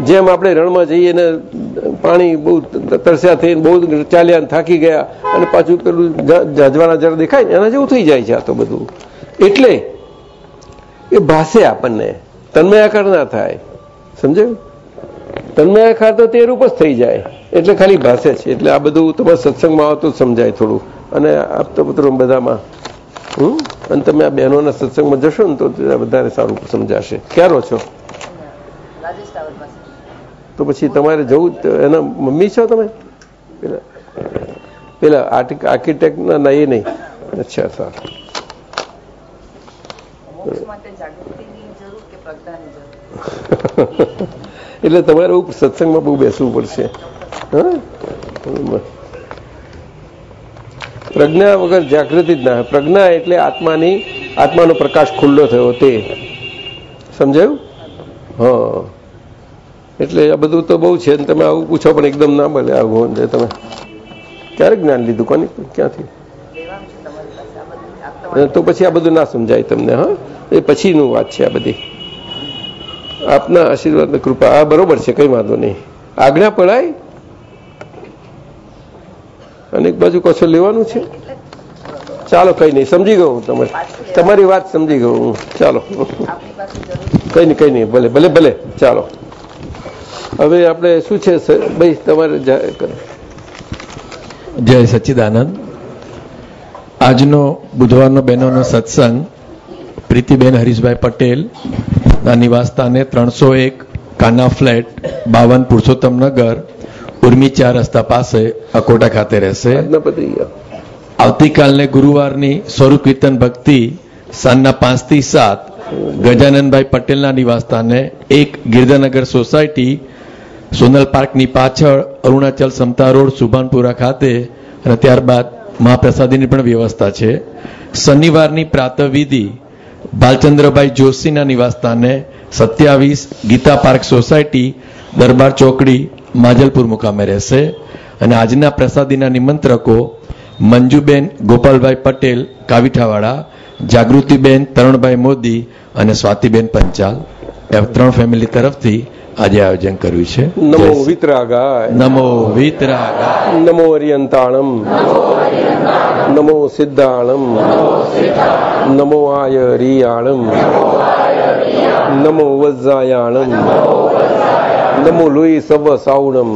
જેમ આપણે રણમાં જઈએ ને, પાણી બહુ તરસ્યા થઈને બહુ ચાલ્યા થાકી ગયા અને પાછું પેલું જાજવાના જરા દેખાય ને, એના જેવું થઈ જાય છે આ તો બધું. એટલે એ ભાષે આપણને. તન્મયાકાર ના થાય. સમજાયું? તન્મયાકાર તો તે રૂપ જ થઈ જાય. એટલે ખાલી ભાષે છે. એટલે આ બધું તમારે સત્સંગમાં આવતું સમજાય થોડું. અને આપતા પુત્રો બધામાં, હમ? અને તમે આ બહેનોના સત્સંગમાં જશો ને તો વધારે સારું સમજાશે. ક્યારો છો? તો પછી તમારે જવું એના મમ્મી છો તમે? પેલા પેલા આર્કિટેક્ટના ના એ નહીં. અચ્છા સારું. એટલે તમારે સત્સંગમાં બહુ બેસવું પડશે. પ્રજ્ઞા વગર જાગૃતિ જ ના પ્રજ્ઞા એટલે આત્માની આત્માનો પ્રકાશ ખુલ્લો થયો તે. સમજાયું? હા. એટલે આ બધું તો બહુ છે તમે આવું પૂછો પણ એકદમ ના મળે આવું તમે. ક્યારે જ્ઞાન લીધું? કોની ક્યાંથી? તો પછી આ બધું ના સમજાય તમને, હા? એ પછીનું વાત છે આ બધી. આપના આશીર્વાદ કૃપા. આ બરોબર છે, કઈ વાંધો નહીં. આજ્ઞા પડાય? અને એક બાજુ કશું લેવાનું છે? ચાલો, કઈ નહીં, સમજી ગયો તમે તમારી વાત સમજી ગયો હું. ચાલો. કઈ નહીં કઈ નહીં, ભલે ભલે ભલે. ચાલો. હવે આપણે શું છે ભાઈ તમારે જય સચ્ચિદાનંદ. આજનો બુધવારનો બહેનોનો સત્સંગ પ્રીતિબેન હરીશભાઈ પટેલ ના નિવાસસ્થાને ત્રણસો એક કાના ફ્લેટ બાવન પુરુષોત્તમ નગર ઉર્મી ચાર રસ્તા પાસે અકોટા ખાતે રહેશે. આવતીકાલને ગુરુવારની સ્વરૂપ કીર્તન ભક્તિ સાંજના પાંચથી સાત ગજાનંદભાઈ પટેલના નિવાસસ્થાને એક ગિરધનગર સોસાયટી સોનલ પાર્કની પાછળ અરુણાચલ સમતા રોડ, સુભાનપુરા ખાતે. અને ત્યારબાદ મહાપ્રસાદીની પણ વ્યવસ્થા છે. શનિવારની પ્રાતવિધિ ભાલચંદ્રભાઈ જોશીના નિવાસસ્થાને સત્યાવીસ ગીતા પાર્ક સોસાયટી, દરબાર ચોકડી, માજલપુર મુકામે રહેશે. અને આજના પ્રસાદીના નિમંત્રકો મંજુબેન ગોપાલભાઈ પટેલ કાવીઠાવાડા જાગૃતિબેન તરુણભાઈ મોદી અને સ્વાતિબેન પંચાલ. એ ત્રણ ફેમિલી તરફથી આજે આયોજન કર્યું છે. નમો વિતરાગાય. નમો વિતરાગાય. નમો અરિયંતાણમ. નમો સિદ્ધાણમ. નમો આયરિયાણમ. નમો વજ્જાયાણમ નમો લોહી સવ સાવણમ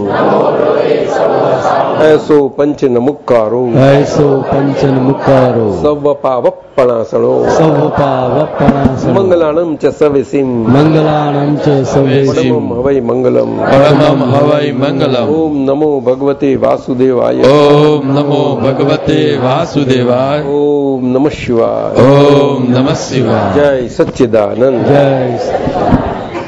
એસો પંચ નમુકારો એસો પંચ નમુકારો સવ પાવપણાસણો સવ પાવપણાસણો મંગલાણમ ચ સવિસિમ મંગલાણમ ચ સવિસિમ હવૈ મંગલમ પરમમ હવૈ મંગલમ ઓમ નમો ભગવતે વાસુદેવાય ઓમ નમો ભગવતે વાસુદેવાય ઓમ નમઃ શિવાય ઓમ નમઃ શિવાય જય સચ્ચિદાનંદ જય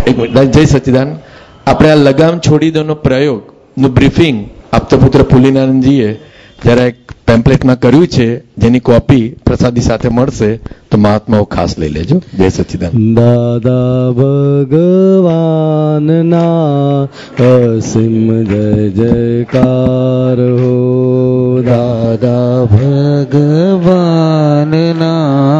એક મિનિટ જય સચ્ચિદાનંદ આપણે આ લગામ છોડી દોનો પ્રયોગ, નું બ્રીફિંગ આપતા પુત્ર પુલિનાનંદજીએ જરા એક પેમ્પલેટમાં કર્યું છે, જેની કોપી પ્રસાદી સાથે મળશે, તો મહાત્માઓ ખાસ લઈ લેજો. જય સચિદાન દાદા ભગવાનના, અસીમ જય જયકાર હો. દાદા ભગવાનના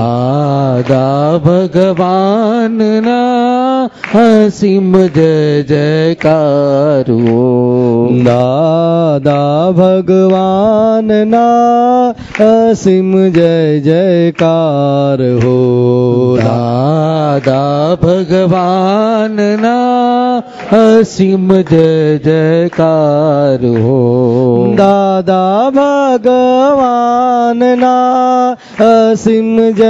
राधा भगवान ना हसीम जय जयकारो। दादा भगवान ना असीम जय जयकार हो। दादा भगवान ना असीम जय जयकार हो। दादा भगवान ना असीम जय